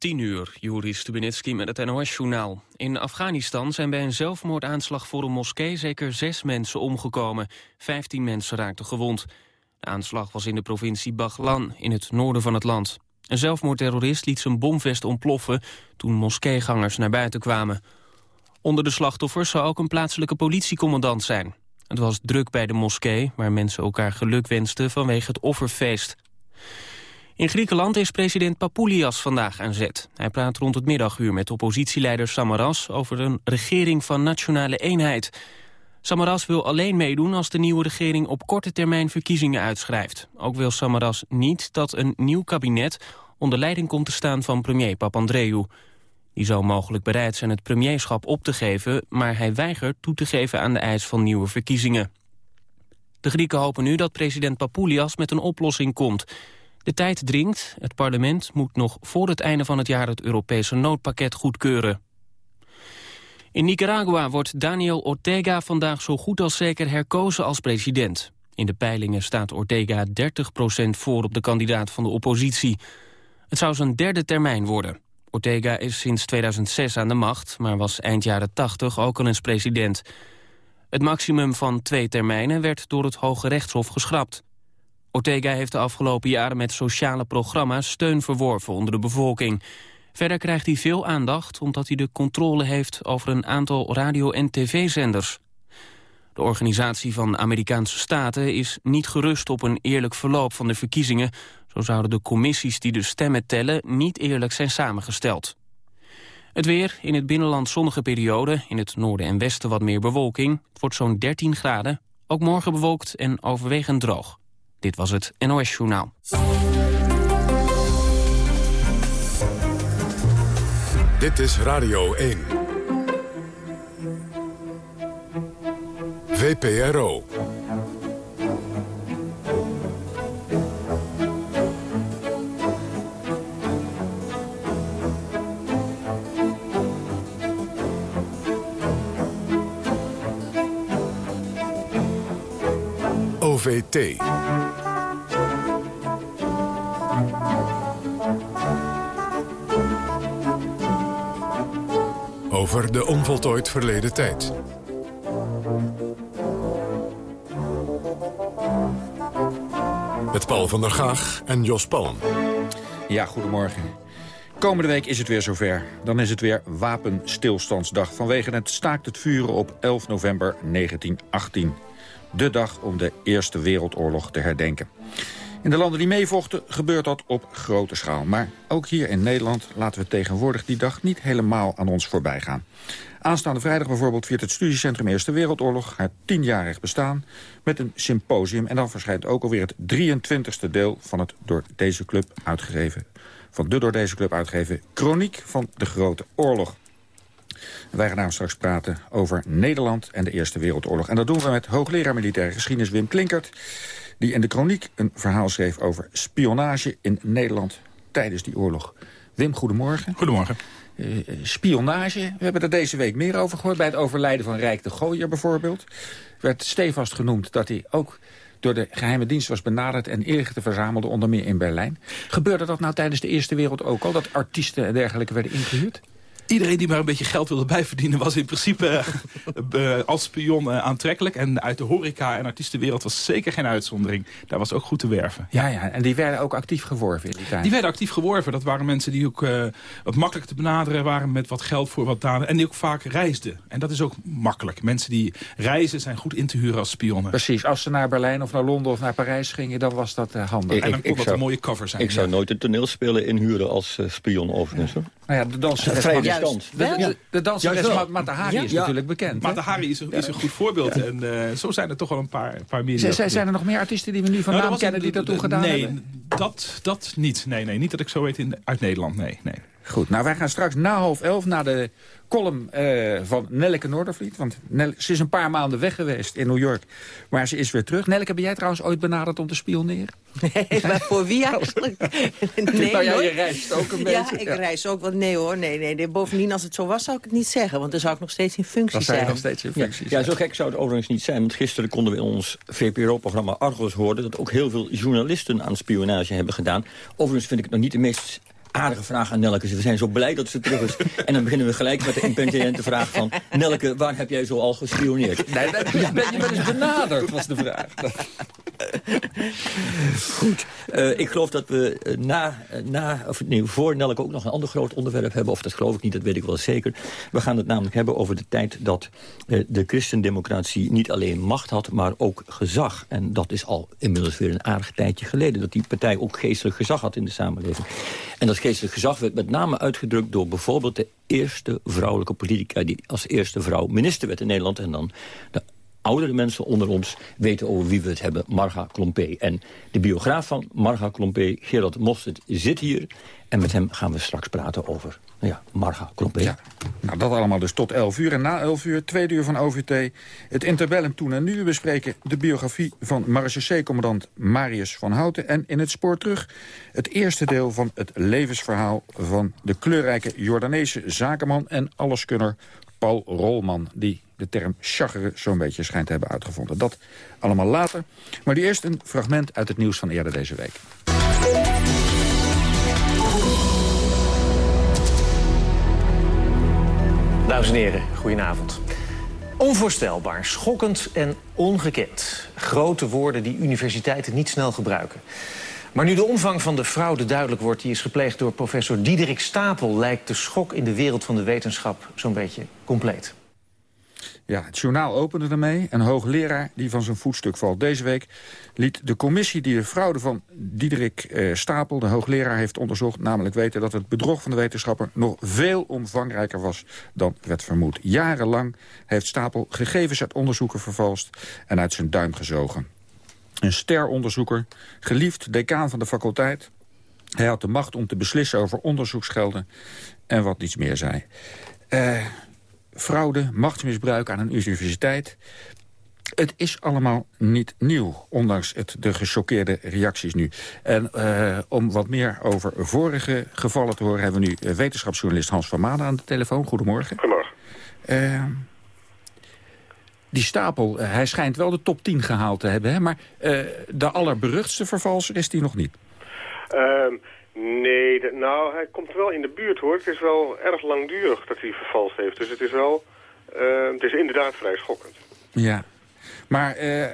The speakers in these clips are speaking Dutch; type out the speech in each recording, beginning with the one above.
10 uur, Juri Stubenitski met het NOS-journaal. In Afghanistan zijn bij een zelfmoordaanslag voor een moskee zeker zes mensen omgekomen. Vijftien mensen raakten gewond. De aanslag was in de provincie Baghlan, in het noorden van het land. Een zelfmoordterrorist liet zijn bomvest ontploffen toen moskeegangers naar buiten kwamen. Onder de slachtoffers zou ook een plaatselijke politiecommandant zijn. Het was druk bij de moskee, waar mensen elkaar geluk wensten vanwege het offerfeest. In Griekenland is president Papoulias vandaag aan zet. Hij praat rond het middaguur met oppositieleider Samaras over een regering van nationale eenheid. Samaras wil alleen meedoen als de nieuwe regering op korte termijn verkiezingen uitschrijft. Ook wil Samaras niet dat een nieuw kabinet onder leiding komt te staan van premier Papandreou. Die zou mogelijk bereid zijn het premierschap op te geven, maar hij weigert toe te geven aan de eis van nieuwe verkiezingen. De Grieken hopen nu dat president Papoulias met een oplossing komt. De tijd dringt. Het parlement moet nog voor het einde van het jaar het Europese noodpakket goedkeuren. In Nicaragua wordt Daniel Ortega vandaag zo goed als zeker herkozen als president. In de peilingen staat Ortega 30% voor op de kandidaat van de oppositie. Het zou zijn derde termijn worden. Ortega is sinds 2006 aan de macht, maar was eind jaren 80 ook al eens president. Het maximum van twee termijnen werd door het Hoge Rechtshof geschrapt. Ortega heeft de afgelopen jaren met sociale programma's steun verworven onder de bevolking. Verder krijgt hij veel aandacht omdat hij de controle heeft over een aantal radio- en tv-zenders. De Organisatie van Amerikaanse Staten is niet gerust op een eerlijk verloop van de verkiezingen. Zo zouden de commissies die de stemmen tellen niet eerlijk zijn samengesteld. Het weer, in het binnenland zonnige periode, in het noorden en westen wat meer bewolking. Het wordt zo'n 13 graden, ook morgen bewolkt en overwegend droog. Dit was het NOS Journaal. Dit is Radio 1. VPRO. OVT. Over de onvoltooid verleden tijd. Met Paul van der Gaag en Jos Palm. Ja, goedemorgen. Komende week is het weer zover. Dan is het weer Wapenstilstandsdag vanwege het staakt het vuren op 11 november 1918. De dag om de Eerste Wereldoorlog te herdenken. In de landen die meevochten gebeurt dat op grote schaal. Maar ook hier in Nederland laten we tegenwoordig die dag niet helemaal aan ons voorbij gaan. Aanstaande vrijdag bijvoorbeeld viert het studiecentrum Eerste Wereldoorlog haar tienjarig bestaan met een symposium. En dan verschijnt ook alweer het 23e deel van het door deze club uitgegeven, van de door deze club uitgegeven Chroniek van de Grote Oorlog. Wij gaan daar straks praten over Nederland en de Eerste Wereldoorlog. En dat doen we met hoogleraar militaire geschiedenis Wim Klinkert die in de kroniek een verhaal schreef over spionage in Nederland tijdens die oorlog. Wim, goedemorgen. Goedemorgen. Uh, spionage, we hebben er deze week meer over gehoord. Bij het overlijden van Rijk de Gooier bijvoorbeeld. werd stevast genoemd dat hij ook door de geheime dienst was benaderd en inlichtingen verzamelde, onder meer in Berlijn. Gebeurde dat nou tijdens de Eerste Wereld ook al, dat artiesten en dergelijke werden ingehuurd? Iedereen die maar een beetje geld wilde bijverdienen... was in principe uh, als spion uh, aantrekkelijk. En uit de horeca- en artiestenwereld was zeker geen uitzondering. Daar was ook goed te werven. Ja, ja en die werden ook actief geworven in die tijd? Die werden actief geworven. Dat waren mensen die ook uh, wat makkelijk te benaderen waren... met wat geld voor wat daden. En die ook vaak reisden. En dat is ook makkelijk. Mensen die reizen zijn goed in te huren als spionnen. Precies. Als ze naar Berlijn of naar Londen of naar Parijs gingen... dan was dat handig. Ik, en dan kon dat een mooie cover zijn. Ik zou nooit een toneelspeler inhuren als spion overigens. Ja. Nou ja, de danseres... De, de, de danseres Mata Hari is natuurlijk bekend. Mata Hari is, is, een goed voorbeeld. En uh, zo zijn er toch wel een paar, paar meer. Zijn, zijn er nog meer artiesten die we nu van nou, naam kennen die dat toen gedaan nee, hebben? Nee, dat, dat niet. Nee, nee, niet dat ik zo weet in, uit Nederland. Nee, nee. Goed, nou wij gaan straks na half elf naar de column uh, van Nelleke Noordervliet. Want Nel ze is een paar maanden weg geweest in New York. Maar ze is weer terug. Nelleke, ben jij trouwens ooit benaderd om te spioneren? Nee, maar voor wie eigenlijk? nee, nou ja, je reist ook een beetje. Ja, ik reis ook. Want nee hoor, nee, nee, nee. Bovendien, als het zo was, zou ik het niet zeggen. Want dan zou ik nog steeds in functie dan zijn. nog steeds in functie ja, ja, zo gek zou het overigens niet zijn. Want gisteren konden we in ons VPRO-programma Argos horen... dat ook heel veel journalisten aan spionage hebben gedaan. Overigens vind ik het nog niet de meest aardige vraag aan Nelke. We zijn zo blij dat ze terug is. En dan beginnen we gelijk met de impertinente vraag van... Nelke, waar heb jij zo al gespioneerd? Nee, ben, ben je wel eens benaderd, was de vraag. Goed. Uh, ik geloof dat we uh, na, uh, na, of nee, voor Nelke ook nog een ander groot onderwerp hebben. Of dat geloof ik niet, dat weet ik wel zeker. We gaan het namelijk hebben over de tijd dat de christendemocratie niet alleen macht had, maar ook gezag. En dat is al inmiddels weer een aardig tijdje geleden. Dat die partij ook geestelijk gezag had in de samenleving. En dat geestelijk gezag werd met name uitgedrukt door bijvoorbeeld de eerste vrouwelijke politica... die als eerste vrouw minister werd in Nederland. En dan de oudere mensen onder ons weten over wie we het hebben, Marga Klompé. En de biograaf van Marga Klompé, Gerard Mostert, zit hier. En met hem gaan we straks praten over nou ja, Marga Klompé. Ja, nou, dat allemaal dus tot 11 uur. En na 11 uur, tweede uur van OVT, het interbellum toen en nu. We bespreken de biografie van marechaussee-commandant Marius van Houten. En in het spoor terug het eerste deel van het levensverhaal... van de kleurrijke Jordaanese zakenman en alleskunner Paul Rolman... die de term chagre zo'n beetje schijnt te hebben uitgevonden. Dat allemaal later. Maar die eerst een fragment uit het nieuws van eerder deze week. Dames en heren, goedenavond. Onvoorstelbaar, schokkend en ongekend. Grote woorden die universiteiten niet snel gebruiken. Maar nu de omvang van de fraude duidelijk wordt... die is gepleegd door professor Diederik Stapel... lijkt de schok in de wereld van de wetenschap zo'n beetje compleet. Ja, het journaal opende ermee. Een hoogleraar die van zijn voetstuk valt. Deze week liet de commissie die de fraude van Diederik eh, Stapel... de hoogleraar heeft onderzocht, namelijk weten... dat het bedrog van de wetenschapper nog veel omvangrijker was dan werd vermoed. Jarenlang heeft Stapel gegevens uit onderzoeken vervalst... en uit zijn duim gezogen. Een steronderzoeker, geliefd decaan van de faculteit... Hij had de macht om te beslissen over onderzoeksgelden en wat niets meer zei. Uh, fraude, machtsmisbruik aan een universiteit. Het is allemaal niet nieuw, ondanks het, de gechoqueerde reacties nu. En uh, om wat meer over vorige gevallen te horen... hebben we nu eh, wetenschapsjournalist Hans van Maden aan de telefoon. Goedemorgen. Goedemorgen. Uh, die stapel, hij schijnt wel de top 10 gehaald te hebben... Hè? maar de allerberuchtste vervalser is die nog niet. Ehm, Nee, nou, hij komt wel in de buurt hoor. Het is wel erg langdurig dat hij vervalst heeft. Dus het is wel, uh, het is inderdaad vrij schokkend. Ja, maar uh,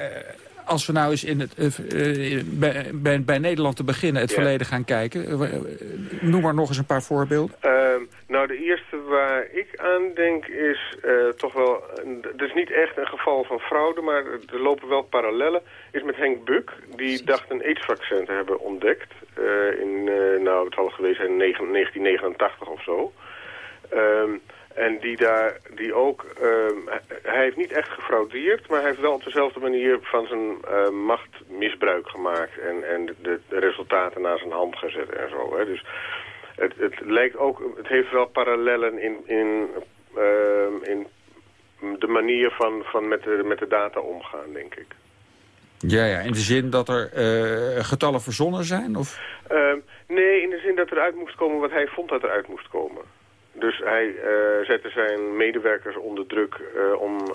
als we nou eens in het, uh, bij, bij, bij, Nederland te beginnen het verleden gaan kijken. noem maar nog eens een paar voorbeelden. Ehm, nou, de eerste waar ik aan denk is toch wel... Het is niet echt een geval van fraude, maar er lopen wel parallellen. Is met Henk Buk, die dacht een aidsvaccin te hebben ontdekt. in, nou, het zal geweest zijn in 1989 of zo. Um, en die daar, die ook, uh, hij heeft niet echt gefraudeerd, maar hij heeft wel op dezelfde manier van zijn uh, macht misbruik gemaakt. En, en de, de, resultaten naar zijn hand gezet en zo. Hè. Dus het, het lijkt ook, het heeft wel parallellen in, in, uh, in de manier van, van met, de, met de data omgaan, denk ik. Ja, ja, in de zin dat er uh, getallen verzonnen zijn? Of? Ehm, nee, in de zin dat eruit moest komen wat hij vond dat eruit moest komen. Dus hij uh, zette zijn medewerkers onder druk uh, om,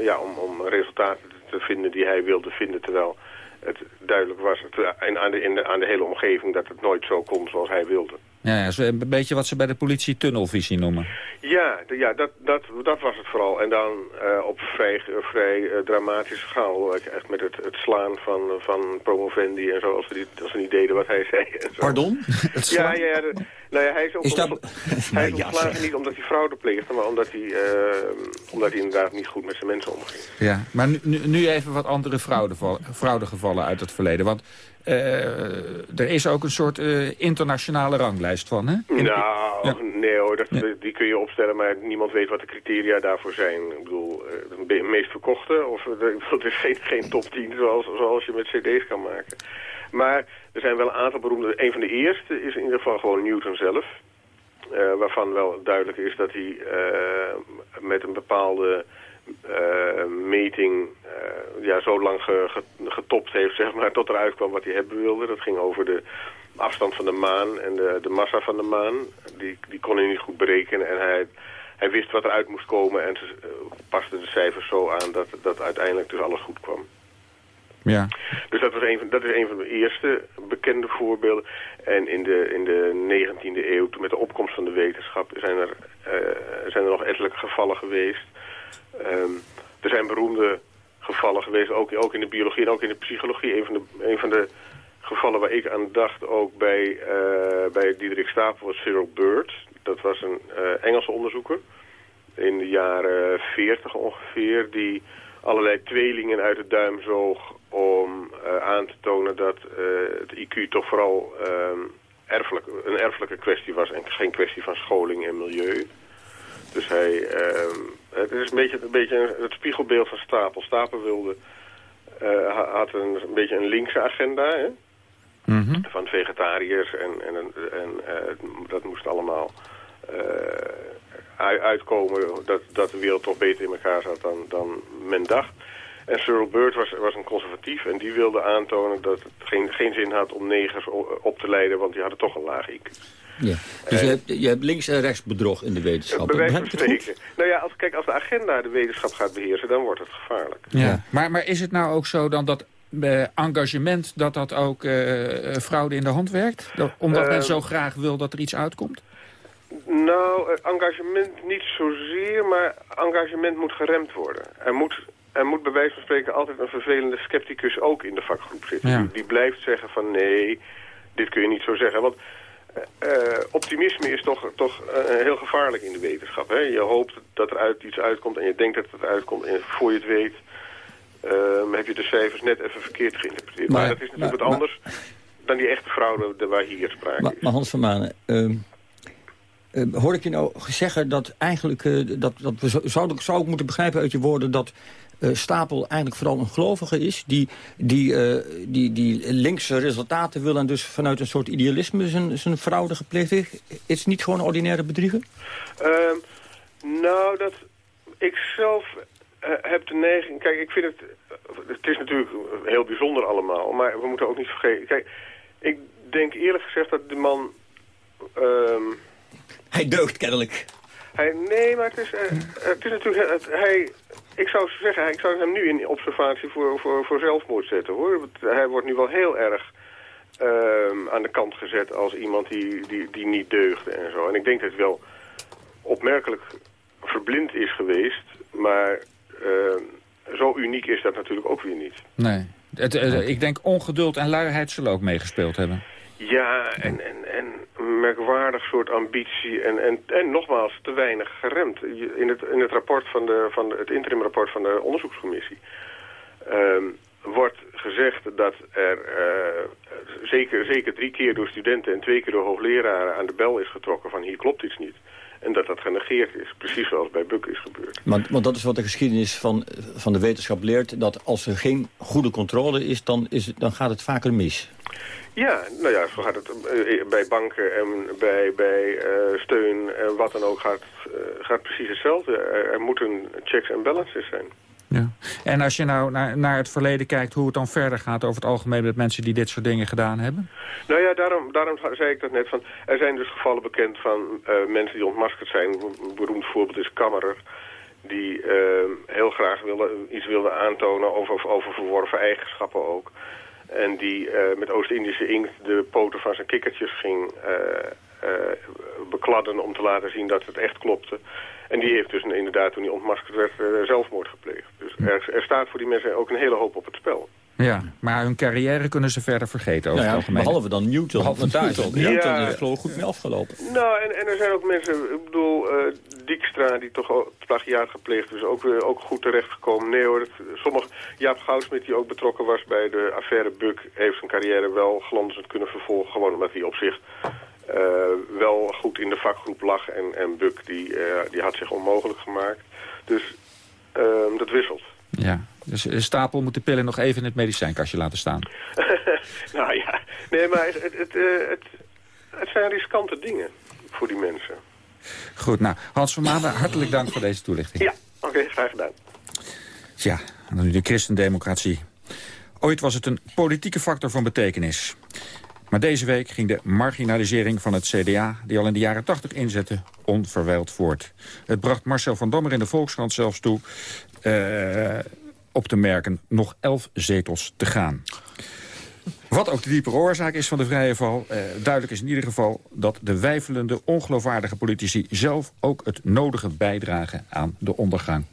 ja, om, om resultaten te vinden die hij wilde vinden. Terwijl het duidelijk was het, aan, de, in de, aan de hele omgeving dat het nooit zo kon zoals hij wilde. Ja, ja een beetje wat ze bij de politie tunnelvisie noemen. Ja, ja dat, dat, dat was het vooral. En dan uh, op vrij, vrij uh, dramatische schaal. Echt met het, het slaan van, van promovendi en zo. Als we, die, als we niet deden wat hij zei. En zo. Pardon? ja, ja, de, nou ja, hij is ook is dat... hij is ontslagen niet omdat hij fraude pleegde, maar omdat hij, uh, omdat hij inderdaad niet goed met zijn mensen omging. Ja, maar nu, nu even wat andere fraudegevallen uit het verleden. Want er is ook een soort uh, internationale ranglijst van, hè? In, nou, ja. nee hoor, dat, die kun je opstellen, maar niemand weet wat de criteria daarvoor zijn. Ik bedoel, uh, de meest verkochte, of het is geen, geen top 10 zoals, zoals je met cd's kan maken. Maar er zijn wel een aantal beroemde. Een van de eerste is in ieder geval gewoon Newton zelf. Uh, waarvan wel duidelijk is dat hij uh, met een bepaalde meting ja, zo lang ge, ge, getopt heeft, zeg maar, tot eruit kwam wat hij hebben wilde. Dat ging over de afstand van de maan en de, de massa van de maan. Die, die kon hij niet goed berekenen en hij, hij wist wat eruit moest komen en ze paste de cijfers zo aan dat, dat uiteindelijk dus alles goed kwam. Ja. Dus dat, was een van, dat is een van de eerste bekende voorbeelden. En in de, in de 19e eeuw, met de opkomst van de wetenschap, zijn er, uh, zijn er nog ettelijke gevallen geweest. Um, er zijn beroemde gevallen geweest, ook, ook in de biologie en ook in de psychologie. Een van de, van de gevallen waar ik aan dacht, ook bij, uh, bij Diederik Stapel, was Cyril Bird. Dat was een uh, Engelse onderzoeker in de jaren 40 ongeveer, die allerlei tweelingen uit de duim zoog om uh, aan te tonen dat het IQ toch vooral um, erfelijk, een erfelijke kwestie was en geen kwestie van scholing en milieu. Dus hij, um, het is een beetje, een beetje het spiegelbeeld van Stapel. Stapel wilde, uh, had een, een, beetje een linkse agenda, hè? Mm -hmm. van vegetariërs en, en, en dat moest allemaal uitkomen dat, dat de wereld toch beter in elkaar zat dan, dan men dacht. En Cyril Bird was, was een conservatief en die wilde aantonen dat het geen, geen zin had om negers op te leiden, want die hadden toch een laag IQ. Ja. Dus je, hebt, je hebt links- en rechtsbedrog in de wetenschap. Bij wijze van spreken. Nou ja, als, kijk, als de agenda de wetenschap gaat beheersen, dan wordt het gevaarlijk. Ja. ja. Maar, maar is het nou ook zo dan dat uh, engagement, dat dat ook uh, fraude in de hand werkt? Dat, omdat men zo graag wil dat er iets uitkomt? Nou, engagement niet zozeer, maar engagement moet geremd worden. Er moet, er moet bij wijze van spreken altijd een vervelende scepticus ook in de vakgroep zitten. Ja. Die, die, blijft zeggen van nee, dit kun je niet zo zeggen. Want uh, optimisme is toch, toch uh, heel gevaarlijk in de wetenschap. Hè? Je hoopt dat er uit iets uitkomt en je denkt dat het uitkomt. En voor je het weet uh, heb je de cijfers net even verkeerd geïnterpreteerd. Maar, maar dat is natuurlijk maar, wat anders dan die echte fraude waar hier sprake maar, is. Maar Hans van Manen... Uh, hoor ik je nou zeggen dat eigenlijk, dat, dat we zou, zou ik moeten begrijpen uit je woorden... dat Stapel eigenlijk vooral een gelovige is... die, die, die, die linkse resultaten wil en dus vanuit een soort idealisme zijn, zijn fraude gepleegd heeft? Is het niet gewoon een ordinaire bedrieger? Ehm, nou, dat ik zelf heb de neiging... Kijk, ik vind het... Het is natuurlijk heel bijzonder allemaal, maar we moeten ook niet vergeten... Kijk, ik denk eerlijk gezegd dat de man... Um, hij deugt kennelijk. Hij, nee, maar het is, uh, het is natuurlijk... Het, hij, ik zou zeggen, ik zou hem nu in observatie voor, voor, voor zelfmoord zetten, hoor. Want hij wordt nu wel heel erg uh, aan de kant gezet als iemand die, die, die niet deugde en zo. En ik denk dat het wel opmerkelijk verblind is geweest, maar uh, zo uniek is dat natuurlijk ook weer niet. Nee. Het, uh, ik denk ongeduld en luiheid zullen ook meegespeeld hebben. Ja, en, en, en merkwaardig soort ambitie en, en, en nogmaals te weinig geremd. In het, in het rapport van, de, van het interimrapport van de onderzoekscommissie um, wordt gezegd dat er uh, zeker, zeker drie keer door studenten en twee keer door hoogleraren aan de bel is getrokken van hier klopt iets niet. En dat dat genegeerd is, precies zoals bij Buck is gebeurd. Maar, want dat is wat de geschiedenis van, van de wetenschap leert... dat als er geen goede controle is, dan, is het, dan gaat het vaker mis. Ja, nou ja, zo gaat het uh, bij banken en bij, bij uh, steun en wat dan ook gaat, uh, gaat precies hetzelfde. Er, er moeten checks en balances zijn. Ja. En als je nou naar, naar het verleden kijkt hoe het dan verder gaat over het algemeen met mensen die dit soort dingen gedaan hebben? Nou ja, daarom, daarom zei ik dat net van, er zijn dus gevallen bekend van uh, mensen die ontmaskerd zijn. Een beroemd voorbeeld is Kammerer, die uh, heel graag wilde, iets wilde aantonen over, over verworven eigenschappen ook. En die uh, met Oost-Indische inkt de poten van zijn kikkertjes ging bekladden om te laten zien dat het echt klopte. En die heeft dus inderdaad, toen hij ontmaskerd werd, zelfmoord gepleegd. Dus er, er, staat voor die mensen ook een hele hoop op het spel. Ja, maar hun carrière kunnen ze verder vergeten over nou ja, het algemeen. Behalve dan Newton. Behalve Newton. Ja. Newton is geloof ik goed mee afgelopen. Nou, en, en er zijn ook mensen, ik bedoel, uh, Dijkstra, die toch ook plagiaat gepleegd is, ook, uh, ook goed terechtgekomen. Nee hoor, het, sommige, Jaap Goudsmit, die ook betrokken was bij de affaire Buk, heeft zijn carrière wel glanzend kunnen vervolgen. Gewoon omdat hij op zich uh, wel goed in de vakgroep lag. En, en Buk, die, uh, die had zich onmogelijk gemaakt. Dus uh, dat wisselt. Ja, dus Stapel moet de pillen nog even in het medicijnkastje laten staan. nou ja, nee, maar het, het, het, het, het zijn riskante dingen voor die mensen. Goed, nou, Hans van Maanden, hartelijk dank voor deze toelichting. Ja, oké, okay, graag gedaan. Ja, dan nu de christendemocratie. Ooit was het een politieke factor van betekenis. Maar deze week ging de marginalisering van het CDA... die al in de jaren 80 inzette, onverwijld voort. Het bracht Marcel van Dammer in de Volkskrant zelfs toe... Uh, op te merken. Nog elf zetels te gaan. Wat ook de diepere oorzaak is van de vrije val... Eh, duidelijk is in ieder geval dat de wijfelende, ongeloofwaardige politici... zelf ook het nodige bijdragen aan de ondergang.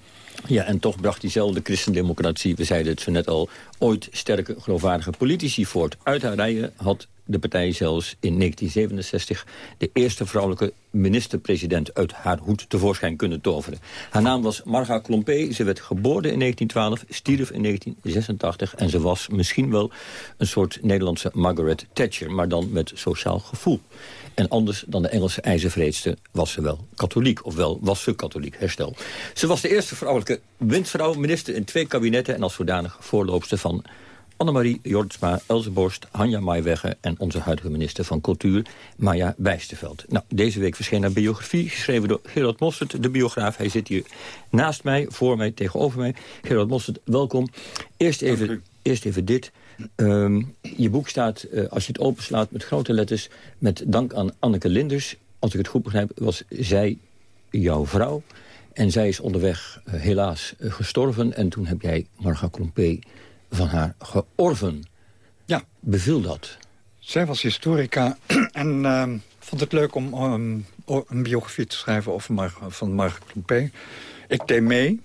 Ja, en toch bracht diezelfde christendemocratie, we zeiden het zo net al... ooit sterke, geloofwaardige politici voort. Uit haar rijen had de partij zelfs in 1967 de eerste vrouwelijke minister-president uit haar hoed tevoorschijn kunnen toveren. Haar naam was Marga Klompé. Ze werd geboren in 1912, stierf in 1986... en ze was misschien wel een soort Nederlandse Margaret Thatcher... maar dan met sociaal gevoel. En anders dan de Engelse ijzervreedste was ze wel katholiek. Ofwel was ze katholiek, herstel. Ze was de eerste vrouwelijke windvrouw, minister in twee kabinetten... en als zodanig voorloopster van Annemarie Jortsma, Else Borst, Hanja Maaiwegge... en onze huidige minister van Cultuur, Maya Wijsterveld. Nou, deze week verscheen haar biografie, geschreven door Gerard Mossert, de biograaf. Hij zit hier naast mij, voor mij, tegenover mij. Gerard Mossert, welkom. Eerst even, eerst even dit. Ehm, je boek staat, uh, als je het openslaat met grote letters... met dank aan Anneke Linders. Als ik het goed begrijp, was zij jouw vrouw. En zij is onderweg uh, helaas uh, gestorven. En toen heb jij Marga Klompé van haar georven. Ja. Beviel dat? Zij was historica en ehm, vond het leuk om um, een biografie te schrijven over Mar van Marga Klompé. Ik deed mee.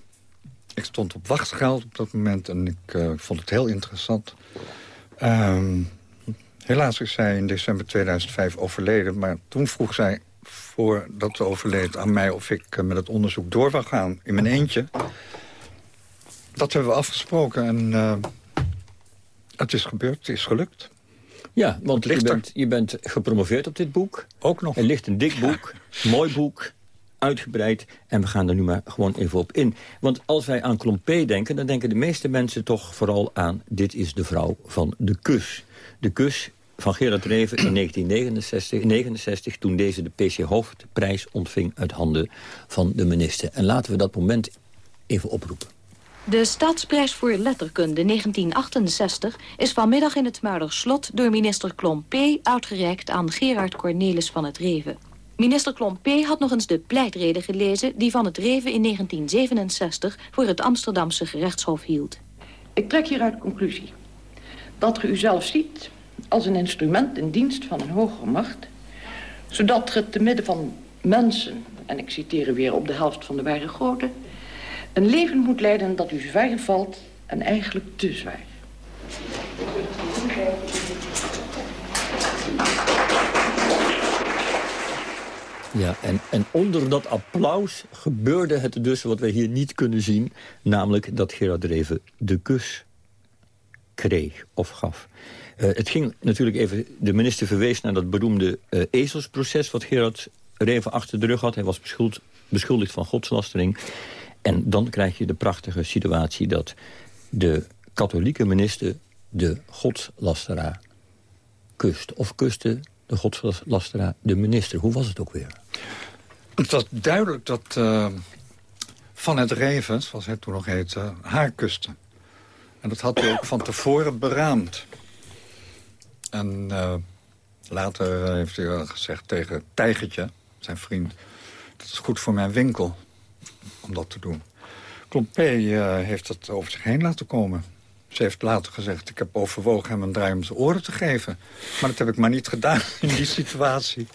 Ik stond op wachtgeld op dat moment en ik uh, vond het heel interessant. Um, helaas is zij in december 2005 overleden. Maar toen vroeg zij, voordat ze overleed, aan mij... of ik uh, met het onderzoek door wil gaan in mijn eentje. Dat hebben we afgesproken en uh, het is gebeurd, het is gelukt. Ja, want je bent, je bent gepromoveerd op dit boek. Ook nog. Er ligt een dik boek, ja. mooi boek, uitgebreid. En we gaan er nu maar gewoon even op in. Want als wij aan Klompé denken, dan denken de meeste mensen toch vooral aan... dit is de vrouw van de kus. De kus van Gerard Reven in 1969, toen deze de PC Hoofdprijs ontving uit handen van de minister. En laten we dat moment even oproepen. De Stadsprijs voor Letterkunde 1968 is vanmiddag in het Muiderslot door minister Klompé uitgereikt aan Gerard Cornelis van het Reven. Minister Klompé had nog eens de pleitreden gelezen... die Van het Reven in 1967 voor het Amsterdamse gerechtshof hield. Ik trek hieruit conclusie dat u uzelf ziet als een instrument in dienst van een hogere macht... zodat ge te midden van mensen, en ik citeer weer op de helft van de ware grote... een leven moet leiden dat u zwaar valt en eigenlijk te zwaar. Ja, en, en onder dat applaus gebeurde het dus wat wij hier niet kunnen zien... namelijk dat Gerard Reven de kus kreeg of gaf. Uh, het ging natuurlijk even... De minister verwees naar dat beroemde uh, ezelsproces... wat Gerard Reven achter de rug had. Hij was beschuld, beschuldigd van godslastering. En dan krijg je de prachtige situatie dat de katholieke minister... de godslasteraar kust. Of kuste de godslasteraar de minister. Hoe was het ook weer? Het was duidelijk dat uh, Van het Reven, zoals hij toen nog heette, haar kuste. En dat had hij ook van tevoren beraamd. En uh, later heeft hij gezegd tegen Tijgertje, zijn vriend... dat is goed voor mijn winkel, om dat te doen. Klompé uh, heeft dat over zich heen laten komen. Ze heeft later gezegd, ik heb overwogen hem een draai om zijn oren te geven. Maar dat heb ik maar niet gedaan in die situatie.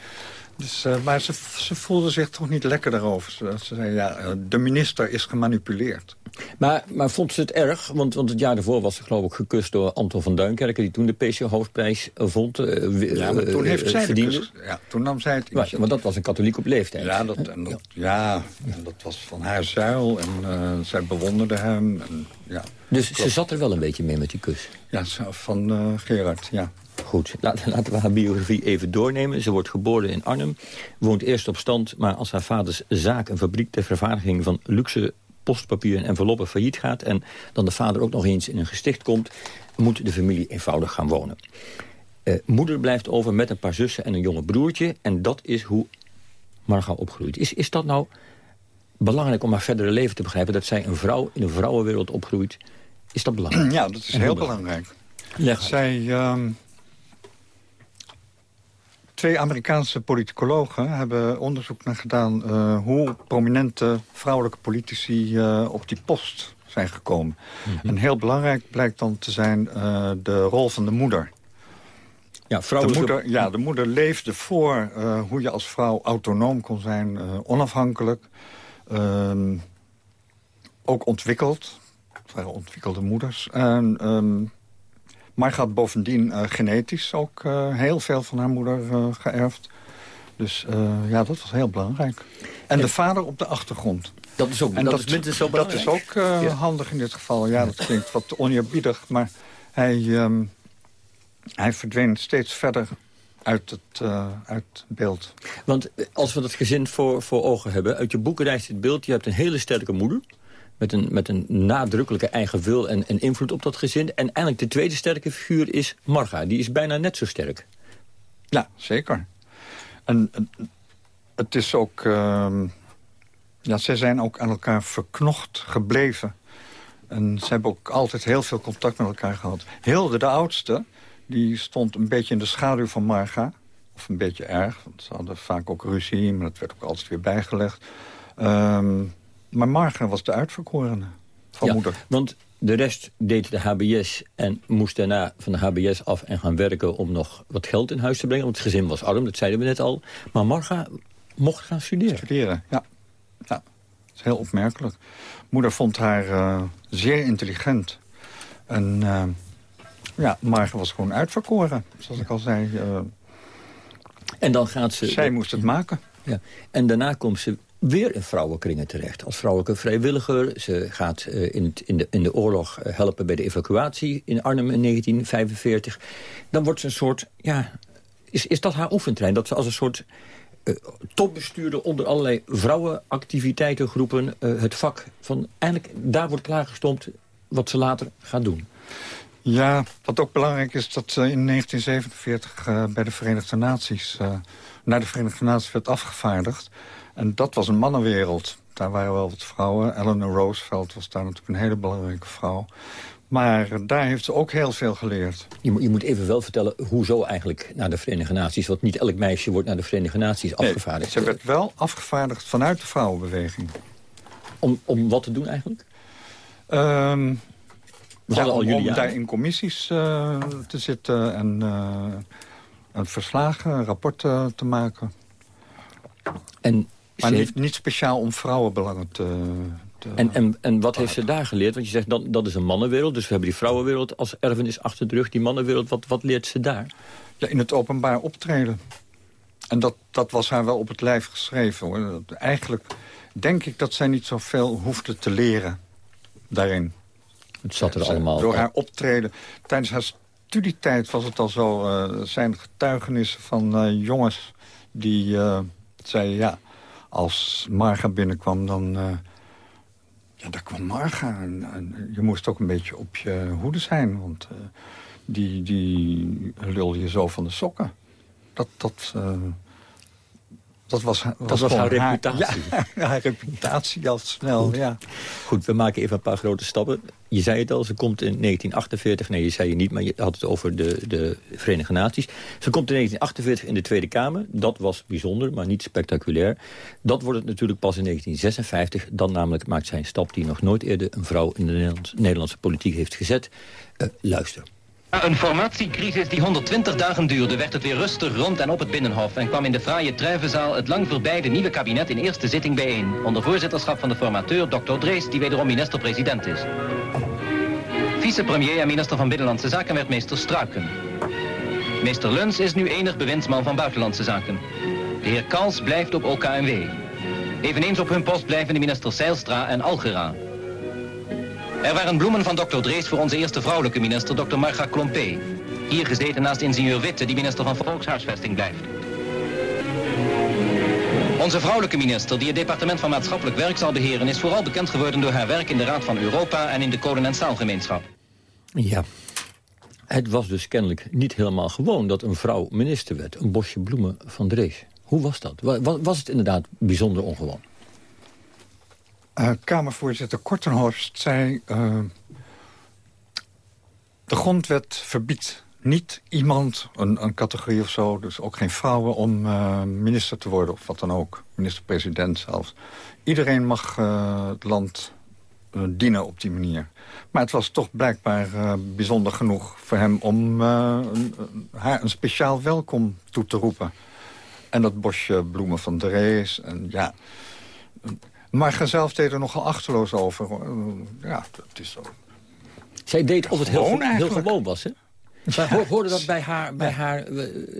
Dus, uh, maar ze, ze voelde zich toch niet lekker daarover. Ze, ze zei, ja, de minister is gemanipuleerd. Maar, maar vond ze het erg? Want, want het jaar daarvoor was ze geloof ik gekust door Anton van Duinkerken... die toen de PC-hoofdprijs vond, uh, Ja, maar toen heeft zij kus, ja, toen nam zij het maar, Want dat was een katholiek op leeftijd. Ja, dat, en dat, ja, en dat was van haar zuil. En uh, zij bewonderde hem. En, ja, dus klopt. ze zat er wel een beetje mee met die kus? Ja, van uh, Gerard, ja. Goed, laten we haar biografie even doornemen. Ze wordt geboren in Arnhem, woont eerst op stand... maar als haar vaders zaak een fabriek ter vervaardiging van luxe postpapier en enveloppen failliet gaat... en dan de vader ook nog eens in een gesticht komt... moet de familie eenvoudig gaan wonen. Uh, moeder blijft over met een paar zussen en een jonge broertje... en dat is hoe Marga opgroeit. Is, is dat nou belangrijk om haar verdere leven te begrijpen... dat zij een vrouw in een vrouwenwereld opgroeit? Is dat belangrijk? Ja, dat is heel belangrijk. belangrijk. Zij... Uh, Twee Amerikaanse politicologen hebben onderzoek naar gedaan... Uh, hoe prominente vrouwelijke politici uh, op die post zijn gekomen. En heel belangrijk blijkt dan te zijn de rol van de moeder. Ja, de, moeder, ja, de moeder leefde voor hoe je als vrouw autonoom kon zijn, onafhankelijk. Ehm, ook ontwikkeld. Waren ontwikkelde moeders. En, um, maar gaat bovendien uh, genetisch ook uh, heel veel van haar moeder uh, geërfd. Dus ja, dat was heel belangrijk. En de vader op de achtergrond. Dat is ook en dat, dat is minstens zo belangrijk. Dat is ook ja. handig in dit geval. Ja, dat klinkt wat oneerbiedig. Maar hij, um, hij verdween steeds verder uit het, uh, uit beeld. Want als we dat gezin voor, voor ogen hebben... uit je boek rijst het beeld, je hebt een hele sterke moeder... met een, met een nadrukkelijke eigen wil en, en invloed op dat gezin. En eigenlijk de tweede sterke figuur is Marga. Die is bijna net zo sterk. Ja, zeker. En, het is ook... Uh, ja, zij zijn ook aan elkaar verknocht gebleven. En ze hebben ook altijd heel veel contact met elkaar gehad. Hilde, de oudste, die stond een beetje in de schaduw van Marga. Of een beetje erg, want ze hadden vaak ook ruzie... maar dat werd ook altijd weer bijgelegd. Um, maar Marga was de uitverkorene van ja, moeder. Want de rest deed de HBS en moest daarna van de HBS af en gaan werken... om nog wat geld in huis te brengen. Want het gezin was arm, dat zeiden we net al. Maar Marga mocht gaan studeren. Studeren, ja. ja. Dat is heel opmerkelijk. Moeder vond haar uh, zeer intelligent. En... Uh, ja, Marga was gewoon uitverkoren, zoals ik al zei. Uh, en dan gaat ze... Zij moest het maken. Ja. En daarna komt ze weer in vrouwenkringen terecht. Als vrouwelijke vrijwilliger. Ze gaat uh, in, in, de, in de oorlog uh, helpen bij de evacuatie in Arnhem in 1945. Dan wordt ze een soort... Ja, is, is dat haar oefentrein? Dat ze als een soort uh, topbestuurder onder allerlei vrouwenactiviteitengroepen... het vak van... Eigenlijk daar wordt klaargestompt wat ze later gaat doen. Ja, wat ook belangrijk is dat uh, in 1947 uh, bij de Verenigde Naties... Uh, naar de Verenigde Naties werd afgevaardigd. En dat was een mannenwereld. Daar waren wel wat vrouwen. Eleanor Roosevelt was daar natuurlijk een hele belangrijke vrouw. Maar daar heeft ze ook heel veel geleerd. Je, moet, je moet even wel vertellen hoezo eigenlijk naar de Verenigde Naties. Want niet elk meisje wordt naar de Verenigde Naties afgevaardigd. ze werd wel afgevaardigd vanuit de vrouwenbeweging. Om, om wat te doen eigenlijk? Um, ja, om, om daar in commissies uh, te zitten en uh, verslagen, rapporten te maken. En maar niet, niet, speciaal om vrouwenbelangen te... te en, en, en wat heeft ze daar geleerd? Want je zegt, dat, dat is een mannenwereld, dus we hebben die vrouwenwereld als erfenis achter de rug. Die mannenwereld, wat, wat leert ze daar? Ja, in het openbaar optreden. En dat, dat was haar wel op het lijf geschreven. Hoor. Eigenlijk denk ik dat zij niet zoveel hoefde te leren daarin. Het zat er allemaal... Door haar optreden. Tijdens haar studietijd was het al zo. Uh, zijn getuigenissen van uh, jongens die uh, zeiden... ja, als Marga binnenkwam, dan... ja, daar kwam Marga. En, en, je moest ook een beetje op je hoede zijn. Want die, die lul je zo van de sokken. Dat... dat dat was, was, dat was haar reputatie. Ja, haar reputatie al snel, ja. Goed, we maken even een paar grote stappen. Je zei het al, ze komt in 1948... Nee, je zei je niet, maar je had het over de, de Verenigde Naties. Ze komt in 1948 in de Tweede Kamer. Dat was bijzonder, maar niet spectaculair. Dat wordt het natuurlijk pas in 1956. Dan namelijk maakt zij een stap die nog nooit eerder... een vrouw in de Nederlandse politiek heeft gezet. Uh, luister. Na een formatiecrisis die 120 dagen duurde, werd het weer rustig rond en op het Binnenhof... en kwam in de fraaie Truivenzaal het lang voorbijde nieuwe kabinet in eerste zitting bijeen... onder voorzitterschap van de formateur Dr. Drees, die wederom minister-president is. Vicepremier en minister van Binnenlandse Zaken werd meester Struiken. Meester Luns is nu enig bewindsman van Buitenlandse Zaken. De heer Kals blijft op OKMW. Eveneens op hun post blijven de minister Seilstra en Algera. Er waren bloemen van Dr. Drees voor onze eerste vrouwelijke minister, Dr. Marga Klompé. Hier gezeten naast ingenieur Witte, die minister van Volkshuisvesting blijft. Onze vrouwelijke minister, die het departement van maatschappelijk werk zal beheren... is vooral bekend geworden door haar werk in de Raad van Europa... en in de Kolen- en Staalgemeenschap. Ja, het was dus kennelijk niet helemaal gewoon dat een vrouw minister werd. Een bosje bloemen van Drees. Hoe was dat? Was het inderdaad bijzonder ongewoon? Uh, Kamervoorzitter Kortenhorst zei... Uh, de grondwet verbiedt niet iemand, een, een, categorie of zo... dus ook geen vrouwen, om uh, minister te worden of wat dan ook. Minister-president zelfs. Iedereen mag het land eh, dienen op die manier. Maar het was toch blijkbaar bijzonder genoeg voor hem... om haar een speciaal welkom toe te roepen. En dat bosje bloemen van de Rees. En ja, Marga zelf deed er nogal achterloos over. Ja, dat is zo. Zij deed of het heel, heel gewoon was, hè? Maar hoorde dat bij haar, bij haar,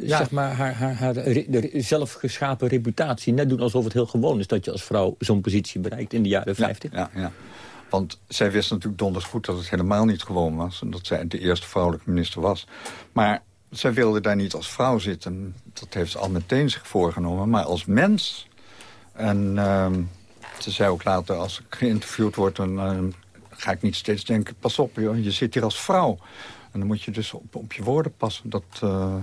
zeg maar, haar, haar, haar de zelfgeschapen reputatie? Net doen alsof het heel gewoon is dat je als vrouw zo'n positie bereikt in de jaren 50? Ja, ja, Want zij wist natuurlijk donders goed dat het helemaal niet gewoon was. En dat zij de eerste vrouwelijke minister was. Maar zij wilde daar niet als vrouw zitten. Dat heeft ze al meteen zich voorgenomen. Maar als mens. En uh, ze zei ook later, als ik geïnterviewd word... dan uh, ga ik niet steeds denken, pas op, joh, je zit hier als vrouw. En dan moet je dus op, op je woorden passen. Dat, uh,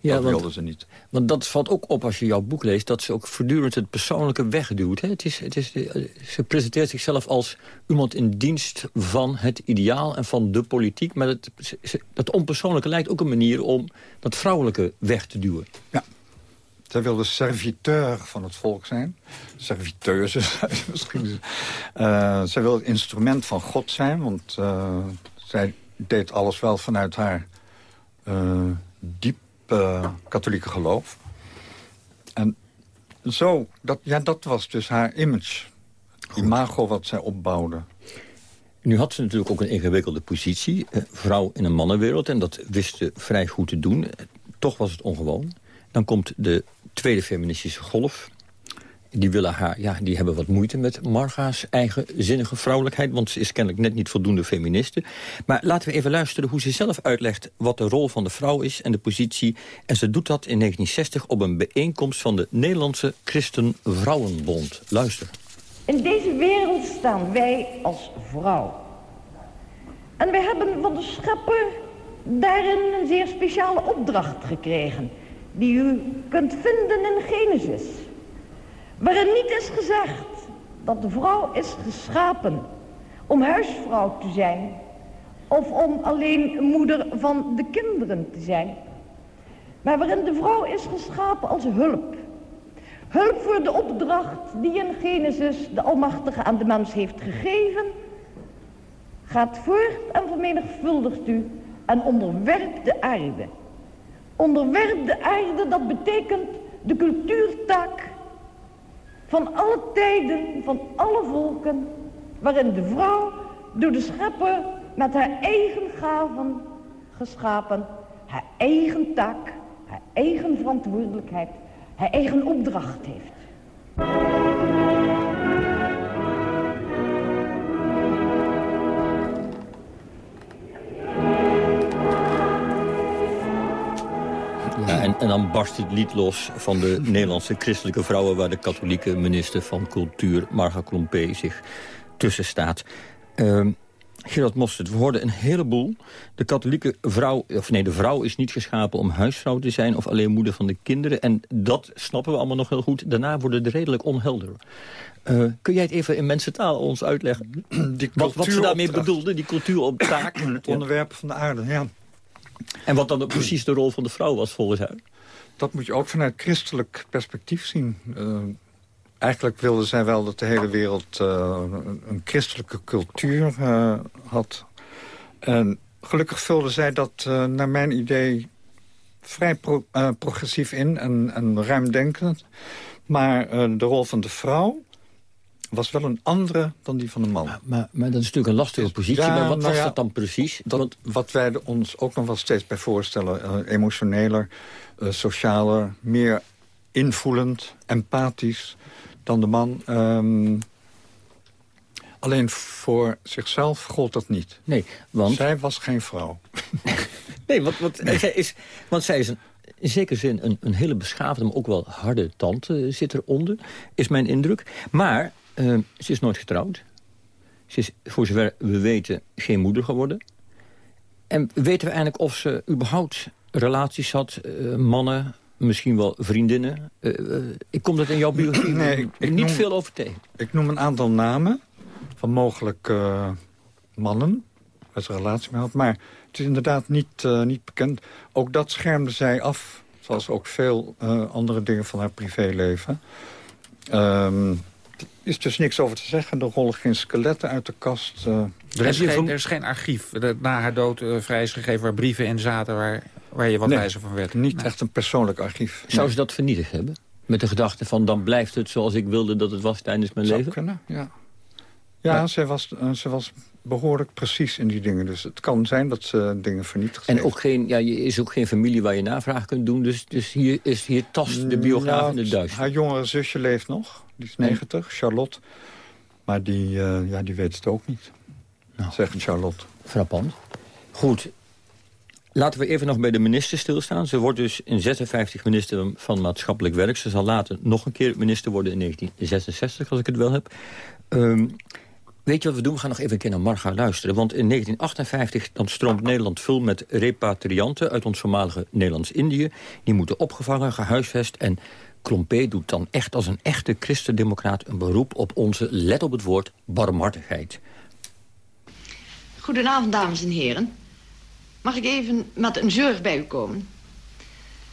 ja, dat wilden ze niet. Want dat valt ook op als je jouw boek leest... dat ze ook voortdurend het persoonlijke wegduwt. Hè? Het is, het is, ze presenteert zichzelf als iemand in dienst van het ideaal... en van de politiek. Maar het, dat onpersoonlijke lijkt ook een manier om dat vrouwelijke weg te duwen. Ja. Zij wilde serviteur van het volk zijn. Serviteuse, misschien. Uh, zij wilde het instrument van God zijn, want uh, zij deed alles wel vanuit haar uh, diep katholieke geloof. En zo, dat, ja, dat was dus haar image. Goed. Imago wat zij opbouwde. Nu had ze natuurlijk ook een ingewikkelde positie. vrouw in een mannenwereld. En dat wist ze vrij goed te doen. Toch was het ongewoon. Dan komt de tweede feministische golf die, willen haar, ja, die hebben wat moeite met Marga's eigenzinnige vrouwelijkheid... want ze is kennelijk net niet voldoende feministe. Maar laten we even luisteren hoe ze zelf uitlegt... wat de rol van de vrouw is en de positie. En ze doet dat in 1960 op een bijeenkomst... van de Nederlandse Christen Vrouwenbond. Luister. In deze wereld staan wij als vrouw. En wij hebben van de schepper daarin een zeer speciale opdracht gekregen... die u kunt vinden in Genesis waarin niet is gezegd dat de vrouw is geschapen om huisvrouw te zijn of om alleen moeder van de kinderen te zijn, maar waarin de vrouw is geschapen als hulp. Hulp voor de opdracht die in Genesis de Almachtige aan de mens heeft gegeven. Gaat voort en vermenigvuldigt u en onderwerpt de aarde. Onderwerp de aarde, dat betekent de cultuurtaak van alle tijden, van alle volken, waarin de vrouw door de schepper met haar eigen gaven geschapen, haar eigen taak, haar eigen verantwoordelijkheid, haar eigen opdracht heeft. En, dan barst het lied los van de Nederlandse christelijke vrouwen... waar de katholieke minister van Cultuur, Marga Klompé, zich tussen staat. Uh, Gerard Mostert, we hoorden een heleboel. De katholieke vrouw, of nee, de vrouw is niet geschapen om huisvrouw te zijn... of alleen moeder van de kinderen. En dat snappen we allemaal nog heel goed. Daarna worden het redelijk onhelder. Uh, kun jij het even in mensentaal ons uitleggen? Wat, wat ze daarmee bedoelde, die cultuur op taak? Het onderwerp van de aarde, ja. En wat dan precies de rol van de vrouw was volgens haar? Dat moet je ook vanuit christelijk perspectief zien. Uh, eigenlijk wilde zij wel dat de hele wereld uh, een christelijke cultuur uh, had. En gelukkig vulde zij dat naar mijn idee vrij pro progressief in en ruimdenkend. Maar de rol van de vrouw was wel een andere dan die van de man. Maar, maar, dat is natuurlijk een lastige positie. maar wat nou was dat dan precies? Dat, Wat wij ons ook nog wel steeds bij voorstellen. Uh, emotioneler, uh, socialer, meer invoelend, empathisch dan de man. Um, alleen voor zichzelf gold dat niet. Nee, want... Zij was geen vrouw. nee, want, want, Zij is, want zij is een in zekere zin een, een hele beschaafde, maar ook wel harde tante zit eronder, is mijn indruk. Maar uh, ze is nooit getrouwd. Ze is, voor zover we weten, geen moeder geworden. En weten we eigenlijk of ze überhaupt relaties had, uh, mannen, misschien wel vriendinnen. Uh, ik kom dat in jouw biografie nee, ik, niet veel over tegen. Ik noem een aantal namen van mogelijke mannen waar ze relatie mee had. Maar het is inderdaad niet, niet bekend. Ook dat schermde zij af, zoals ook veel andere dingen van haar privéleven. Um, is dus niks over te zeggen. Er rollen geen skeletten uit de kast. Uh, er, is geen, er is geen archief dat na haar dood uh, vrij is gegeven... waar brieven in zaten waar, waar je wat nee, wijzer van werd. niet echt een persoonlijk archief. Zou ze dat vernietigd hebben? Met de gedachte van dan blijft het zoals ik wilde dat het was tijdens mijn Zou leven? kunnen, ja. Ja, ze, was, uh, ze was behoorlijk precies in die dingen. Dus het kan zijn dat ze dingen vernietigd En heeft. ook geen, ja, je is ook geen familie waar je navraag kunt doen. Dus, dus hier, is, hier tast de biograaf Nou, in de duister. Haar jongere zusje leeft nog. Die is 90, Charlotte. Maar die, uh, ja, die weet het ook niet. Nou, zegt Charlotte. Frappant. Goed. Laten we even nog bij de minister stilstaan. Ze wordt dus in 56 minister van maatschappelijk werk. Ze zal later nog een keer minister worden in 1966, als ik het wel heb. Um, Weet je wat we doen? We gaan nog even een keer naar Marga luisteren. Want in 1958 dan stroomt Nederland vul met repatrianten... uit ons voormalige Nederlands-Indië. Die moeten opgevangen, gehuisvest. En Klompé doet dan echt als een echte christendemocraat... een beroep op onze, let op het woord, barmhartigheid. Goedenavond, dames en heren. Mag ik even met een zorg bij u komen?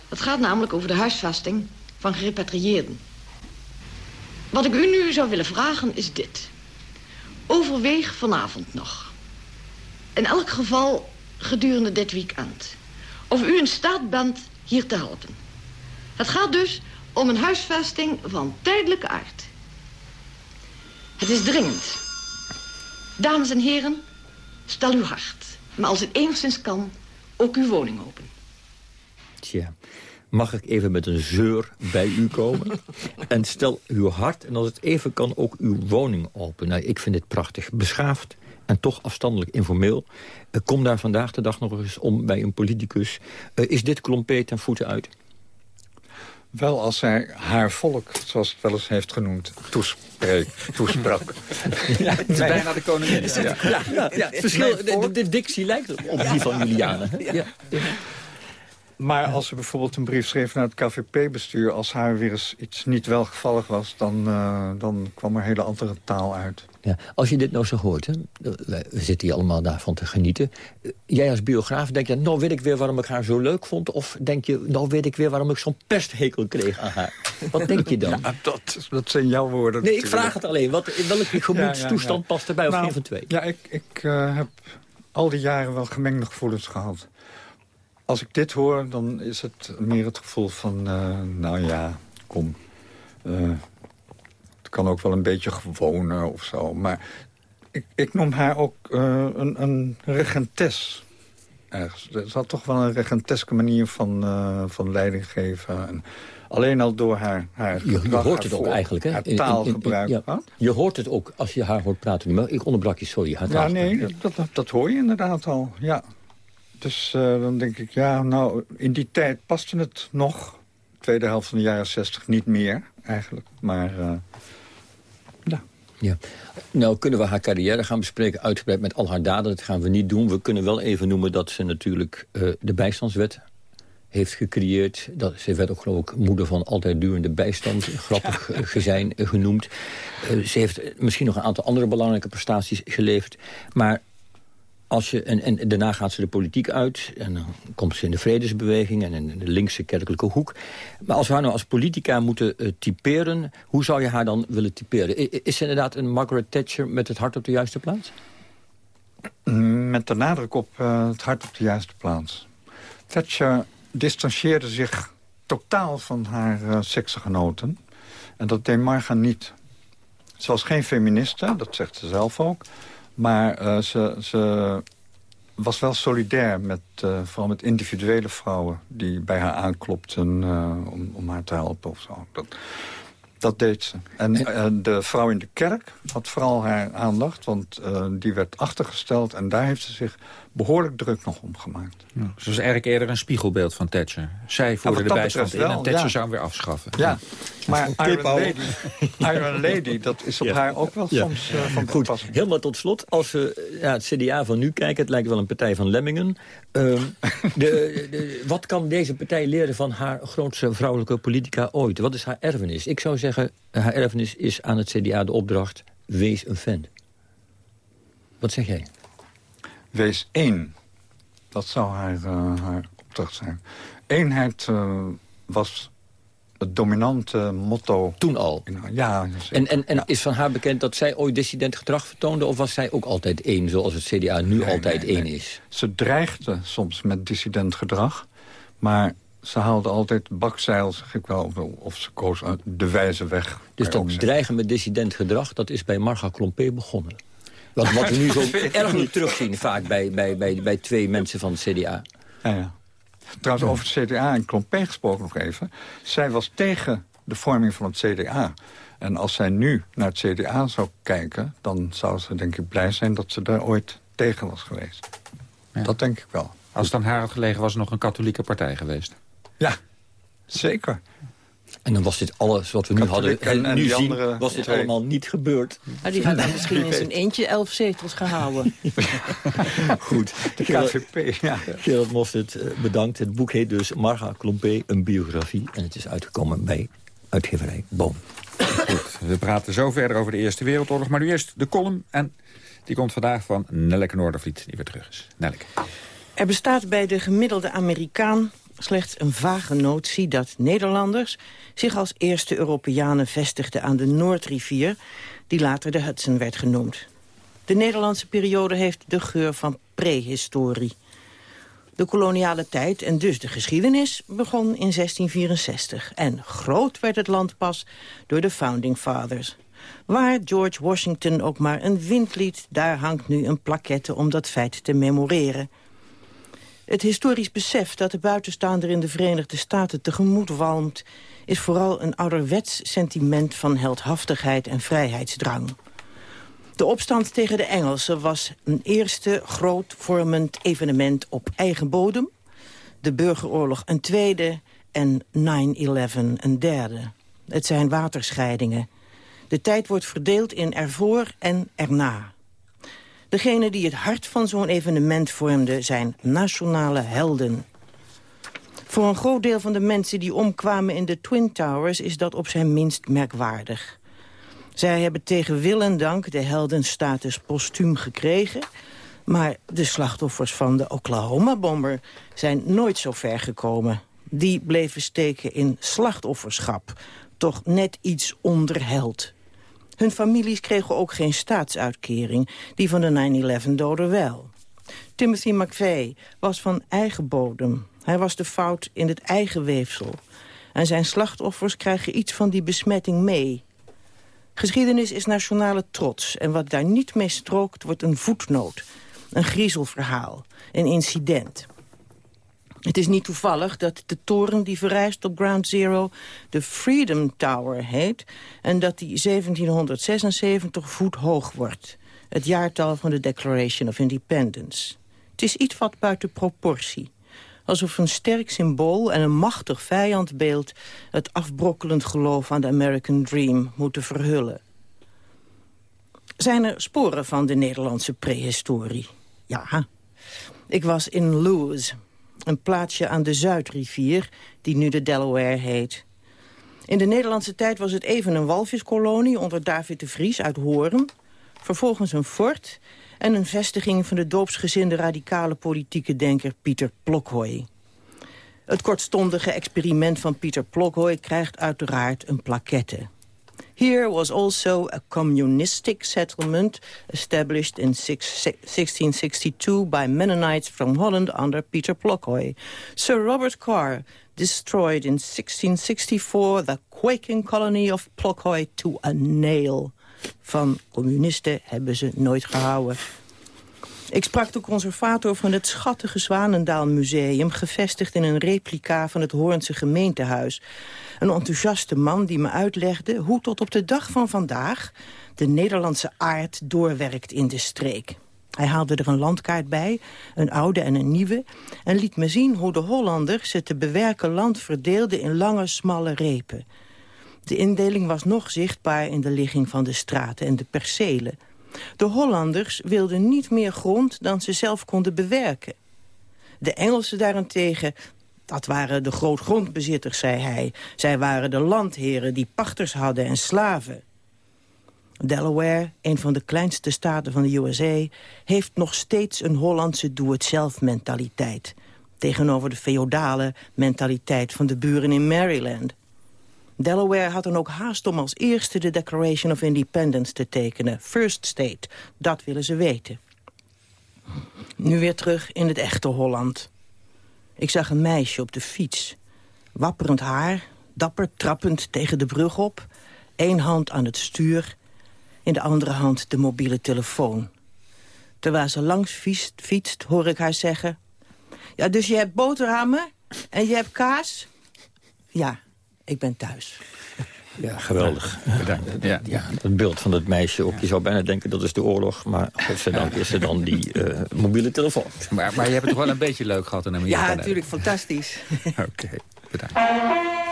Het gaat namelijk over de huisvesting van gerepatrieerden. Wat ik u nu zou willen vragen is dit... Overweeg vanavond nog. In elk geval gedurende dit weekend. Of u in staat bent hier te helpen. Het gaat dus om een huisvesting van tijdelijke aard. Het is dringend. Dames en heren, stel uw hart. Maar als het enigszins kan, ook uw woning open. Tja, mag ik even met een zeur bij u komen? en stel uw hart en als het even kan ook uw woning open. Nou, ik vind dit prachtig. Beschaafd en toch afstandelijk informeel. Uh, kom daar vandaag de dag nog eens om bij een politicus. Uh, is dit klompé ten voeten uit? Wel als zij haar volk, zoals het wel eens heeft genoemd, toespreek, toesprak. ja, het is nee. bijna de koningin. Ja, ja, ja, ja, ja het verschil, de, de, dictie lijkt op die van Juliane. Ja. Maar als ze bijvoorbeeld een brief schreef naar het KVP-bestuur... als haar weer eens iets niet welgevallig was... dan, uh, dan kwam er hele andere taal uit. Ja, als je dit nou zo hoort, hè, we zitten hier allemaal daarvan te genieten. Jij als biograaf, denk je, nou weet ik weer waarom ik haar zo leuk vond? Of denk je, nou weet ik weer waarom ik zo'n pesthekel kreeg aan haar? Wat denk je dan? Ja, dat, dat zijn jouw woorden. Nee, natuurlijk. ik vraag het alleen. Wat, welke gemoedstoestand ja, ja, past erbij of nou, geen van twee? Ja, ik, ik uh, heb al die jaren wel gemengde gevoelens gehad. Als ik dit hoor, dan is het meer het gevoel van... Uh, nou ja, kom. Uh, kan ook wel een beetje gewoner of zo. Maar ik, ik noem haar ook uh, een, een regentes. Ergens. Ze had toch wel een regenteske manier van, van leiding geven. En alleen al door haar, haar je, je hoort het ook eigenlijk, hè? Haar taalgebruik. In, in, in, ja. Je hoort het ook als je haar hoort praten. Maar ik onderbrak je, sorry. Haar ja, nee, dat, dat, hoor je inderdaad al, ja. Dus uh, dan denk ik, ja, nou, in die tijd paste het nog. Tweede helft van de jaren zestig niet meer, eigenlijk. Maar, uh, ja. Nou, kunnen we haar carrière gaan bespreken uitgebreid met al haar daden. Dat gaan we niet doen. We kunnen wel even noemen dat ze natuurlijk uh, de bijstandswet heeft gecreëerd. Dat, ze werd ook, geloof ik, moeder van altijd durende bijstand. Grappig ja. gezijn genoemd. ze heeft misschien nog een aantal andere belangrijke prestaties geleverd. Maar als je, en, en daarna gaat ze de politiek uit. En dan komt ze in de vredesbeweging en in de linkse kerkelijke hoek. Maar als we haar nou als politica moeten uh, typeren... hoe zou je haar dan willen typeren? Is ze inderdaad een Margaret Thatcher met het hart op de juiste plaats? Met de nadruk op uh, het hart op de juiste plaats. Thatcher distancieerde zich totaal van haar uh, seksgenoten. En dat deed Marga niet. Ze was geen feministe, dat zegt ze zelf ook... Maar uh, ze, ze, was wel solidair met uh, vooral met individuele vrouwen... die bij haar aanklopten uh, om, om haar te helpen of zo. Dat, dat deed ze. En de vrouw in de kerk had vooral haar aandacht... want die werd achtergesteld en daar heeft ze zich behoorlijk druk nog om gemaakt. Ja, dus was eigenlijk eerder een spiegelbeeld van Thatcher. Zij voerde ja, de bijstand in en Thatcher ja. zou hem weer afschaffen. Ja, maar Iron Lady, Iron Lady, dat is op ja. haar ook wel soms uh, van Goed, helemaal tot slot. Als we ja, het CDA van nu kijken, het lijkt wel een partij van lemmingen. Uh, de, de, wat kan deze partij leren van haar grootste vrouwelijke politica ooit? Wat is haar erfenis? Ik zou zeggen, haar erfenis is aan het CDA de opdracht... wees een fan. Wat zeg jij? Wees één. Dat zou haar, uh, haar opdracht zijn. Eenheid uh, was het dominante motto. Toen al? Ja. En, en, en is van haar bekend dat zij ooit dissident gedrag vertoonde... of was zij ook altijd één, zoals het CDA nu altijd één is? Ze dreigde soms met dissident gedrag. Maar ze haalde altijd bakzeil, zeg ik wel. Of ze koos de wijze weg. Dus dat dreigen met dissident gedrag, dat is bij Marga Klompé begonnen? Wat, wat we nu zo erg nu terugzien vaak bij, bij, bij, bij twee mensen van het CDA. Ja, ja. Trouwens, over het CDA en Klompé gesproken nog even. Zij was tegen de vorming van het CDA. En als zij nu naar het CDA zou kijken... dan zou ze denk ik blij zijn dat ze daar ooit tegen was geweest. Dat denk ik wel. Als het aan haar had gelegen, was er nog een katholieke partij geweest. Ja, zeker. En dan was dit alles wat we nu hadden en, en nu zien, was dit allemaal niet gebeurd. Maar die hadden misschien in zijn eentje elf zetels gehouden. Goed. De KVP, ja. Gerard Mostert, eh, bedankt. Het boek heet dus Marga Klompé, een biografie. En het is uitgekomen bij uitgeverij Boom. Goed, we praten zo verder over de Eerste Wereldoorlog. Maar nu eerst de column. En die komt vandaag van Nelleke Noordervliet, die weer terug is. Nelleke. Er bestaat bij de gemiddelde Amerikaan slechts een vage notie dat Nederlanders zich als eerste Europeanen vestigden aan de Noordrivier, die later de Hudson werd genoemd. De Nederlandse periode heeft de geur van prehistorie. De koloniale tijd en dus de geschiedenis begon in 1664. En groot werd het land pas door de Founding Fathers. Waar George Washington ook maar een wind liet... daar hangt nu een plaquette om dat feit te memoreren. Het historisch besef dat de buitenstaander in de Verenigde Staten tegemoet walmt... is vooral een ouderwets sentiment van heldhaftigheid en vrijheidsdrang. De opstand tegen de Engelsen was een eerste groot vormend evenement op eigen bodem. De burgeroorlog een tweede en 9-11 een derde. Het zijn waterscheidingen. De tijd wordt verdeeld in ervoor en erna. Degene die het hart van zo'n evenement vormden zijn nationale helden. Voor een groot deel van de mensen die omkwamen in de Twin Towers... is dat op zijn minst merkwaardig. Zij hebben tegen wil en dank de heldenstatus postuum gekregen... maar de slachtoffers van de Oklahoma-bomber zijn nooit zo ver gekomen. Die bleven steken in slachtofferschap, toch net iets onder held. Hun families kregen ook geen staatsuitkering, die van de 9-11-doden wel. Timothy McVeigh was van eigen bodem. Hij was de fout in het eigen weefsel. En zijn slachtoffers krijgen iets van die besmetting mee. Geschiedenis is nationale trots. En wat daar niet mee strookt, wordt een voetnoot. Een griezelverhaal. Een incident. Het is niet toevallig dat de toren die verrijst op Ground Zero de Freedom Tower heet... en dat die 1776 voet hoog wordt. Het jaartal van de Declaration of Independence. Het is iets wat buiten proportie. Alsof een sterk symbool en een machtig vijandbeeld... het afbrokkelend geloof aan de American Dream moeten verhullen. Zijn er sporen van de Nederlandse prehistorie? Ja. Ik was in Lewis, een plaatsje aan de Zuidrivier, die nu de Delaware heet. In de Nederlandse tijd was het even een walviskolonie onder David de Vries uit Hoorn. Vervolgens een fort en een vestiging van de doopsgezinde radicale politieke denker Pieter Plokhoy. Het kortstondige experiment van Pieter Plokhoy krijgt uiteraard een plaquette. Here was also a communistic settlement established in 1662 by Mennonites from Holland under Peter Plokhoy. Sir Robert Carr destroyed in 1664 the quaking colony of Plokhoy to a nail. Van communisten hebben ze nooit gehouden. Ik sprak de conservator van het schattige Zwanendaal Museum... gevestigd in een replica van het Hoornse gemeentehuis. Een enthousiaste man die me uitlegde hoe tot op de dag van vandaag... de Nederlandse aard doorwerkt in de streek. Hij haalde er een landkaart bij, een oude en een nieuwe... en liet me zien hoe de Hollanders het te bewerken land verdeelden in lange, smalle repen. De indeling was nog zichtbaar in de ligging van de straten en de percelen... De Hollanders wilden niet meer grond dan ze zelf konden bewerken. De Engelsen daarentegen, dat waren de grootgrondbezitters, zei hij. Zij waren de landheren die pachters hadden en slaven. Delaware, een van de kleinste staten van de USA... heeft nog steeds een Hollandse doe-het-zelf-mentaliteit... tegenover de feodale mentaliteit van de buren in Maryland. Delaware had dan ook haast om als eerste de Declaration of Independence te tekenen. First State, dat willen ze weten. Nu weer terug in het echte Holland. Ik zag een meisje op de fiets. Wapperend haar, dapper trappend tegen de brug op. Eén hand aan het stuur, in de andere hand de mobiele telefoon. Terwijl ze langs fietst, fietst hoor ik haar zeggen... Ja, dus je hebt boterhammen en je hebt kaas? Ja, ik ben thuis. Ja, geweldig. Ja. ja, het beeld van dat meisje ook. Je zou bijna denken dat is de oorlog. Maar godzijdank is er dan die uh, mobiele telefoon. Maar, maar je hebt het toch wel een beetje leuk gehad in Amerika? Ja, natuurlijk. Fantastisch. Oké, bedankt.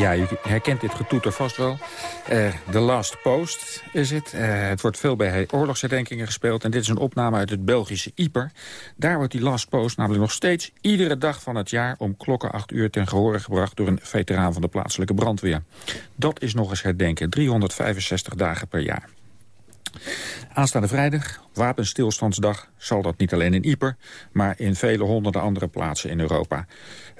Ja, je herkent dit getoeter vast wel. Uh, The Last Post is het. Uh, het wordt veel bij oorlogsherdenkingen gespeeld. En dit is een opname uit het Belgische Ieper. Daar wordt die Last Post namelijk nog steeds iedere dag van het jaar... om klokken 8 uur ten gehore gebracht door een veteraan van de plaatselijke brandweer. Dat is nog eens herdenken. 365 dagen per jaar. Aanstaande vrijdag, wapenstilstandsdag, zal dat niet alleen in Ieper... maar in vele honderden andere plaatsen in Europa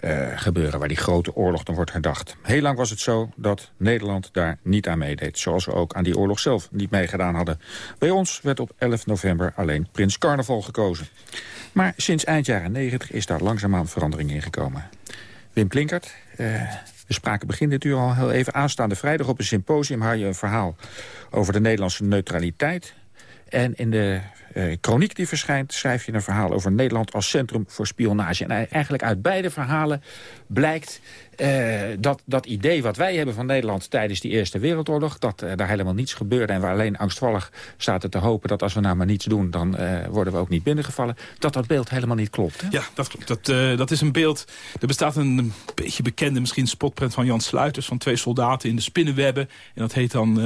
uh, gebeuren... waar die grote oorlog dan wordt herdacht. Heel lang was het zo dat Nederland daar niet aan meedeed. Zoals we ook aan die oorlog zelf niet meegedaan hadden. Bij ons werd op 11 november alleen Prins Carnaval gekozen. Maar sinds eind jaren 90 is daar langzaamaan verandering in gekomen. Wim Klinkert... Uh, we spraken begin dit uur al heel even aanstaande vrijdag op een symposium... had je een verhaal over de Nederlandse neutraliteit. En in de uh, chroniek die verschijnt schrijf je een verhaal over Nederland als centrum voor spionage. En eigenlijk uit beide verhalen blijkt uh, dat, dat idee wat wij hebben van Nederland tijdens die Eerste Wereldoorlog... dat uh, daar helemaal niets gebeurde en we alleen angstvallig zaten te hopen... dat als we nou maar niets doen, dan worden we ook niet binnengevallen... dat dat beeld helemaal niet klopt. Hè? Ja, dat klopt. Dat, dat is een beeld... Er bestaat een beetje bekende misschien spotprint van Jan Sluiters... van twee soldaten in de spinnenwebben. En dat heet dan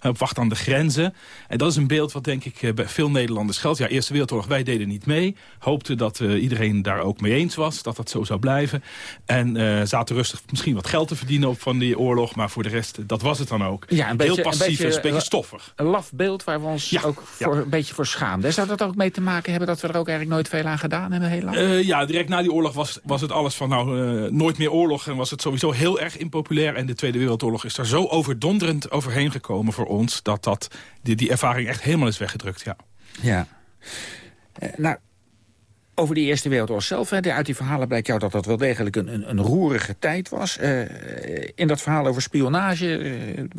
wacht aan de grenzen. En dat is een beeld wat denk ik bij veel Nederlanders geldt. Ja, Eerste Wereldoorlog, wij deden niet mee. Hoopten dat iedereen daar ook mee eens was, dat dat zo zou blijven. En zaten rustig misschien wat geld te verdienen op van die oorlog. Maar voor de rest, dat was het dan ook. Ja, een beetje, Heel passief, een beetje, een beetje stoffig. Een laf beeld waar we ons ja, ook voor, ja. een beetje voor schaamden. Zou dat ook mee te maken hebben dat we er ook eigenlijk nooit veel aan gedaan hebben? Heel lang? Uh, ja, direct na die oorlog was, was het alles van nou, uh, nooit meer oorlog. En was het sowieso heel erg impopulair. En de Tweede Wereldoorlog is daar zo overdonderend overheen gekomen voor ons... dat, dat die, die ervaring echt helemaal is weggedrukt, ja. Ja. Uh, nou, over die Eerste Wereldoorlog zelf, hè, uit die verhalen blijkt jou dat dat wel degelijk een, een, een roerige tijd was. Uh, in dat verhaal over spionage,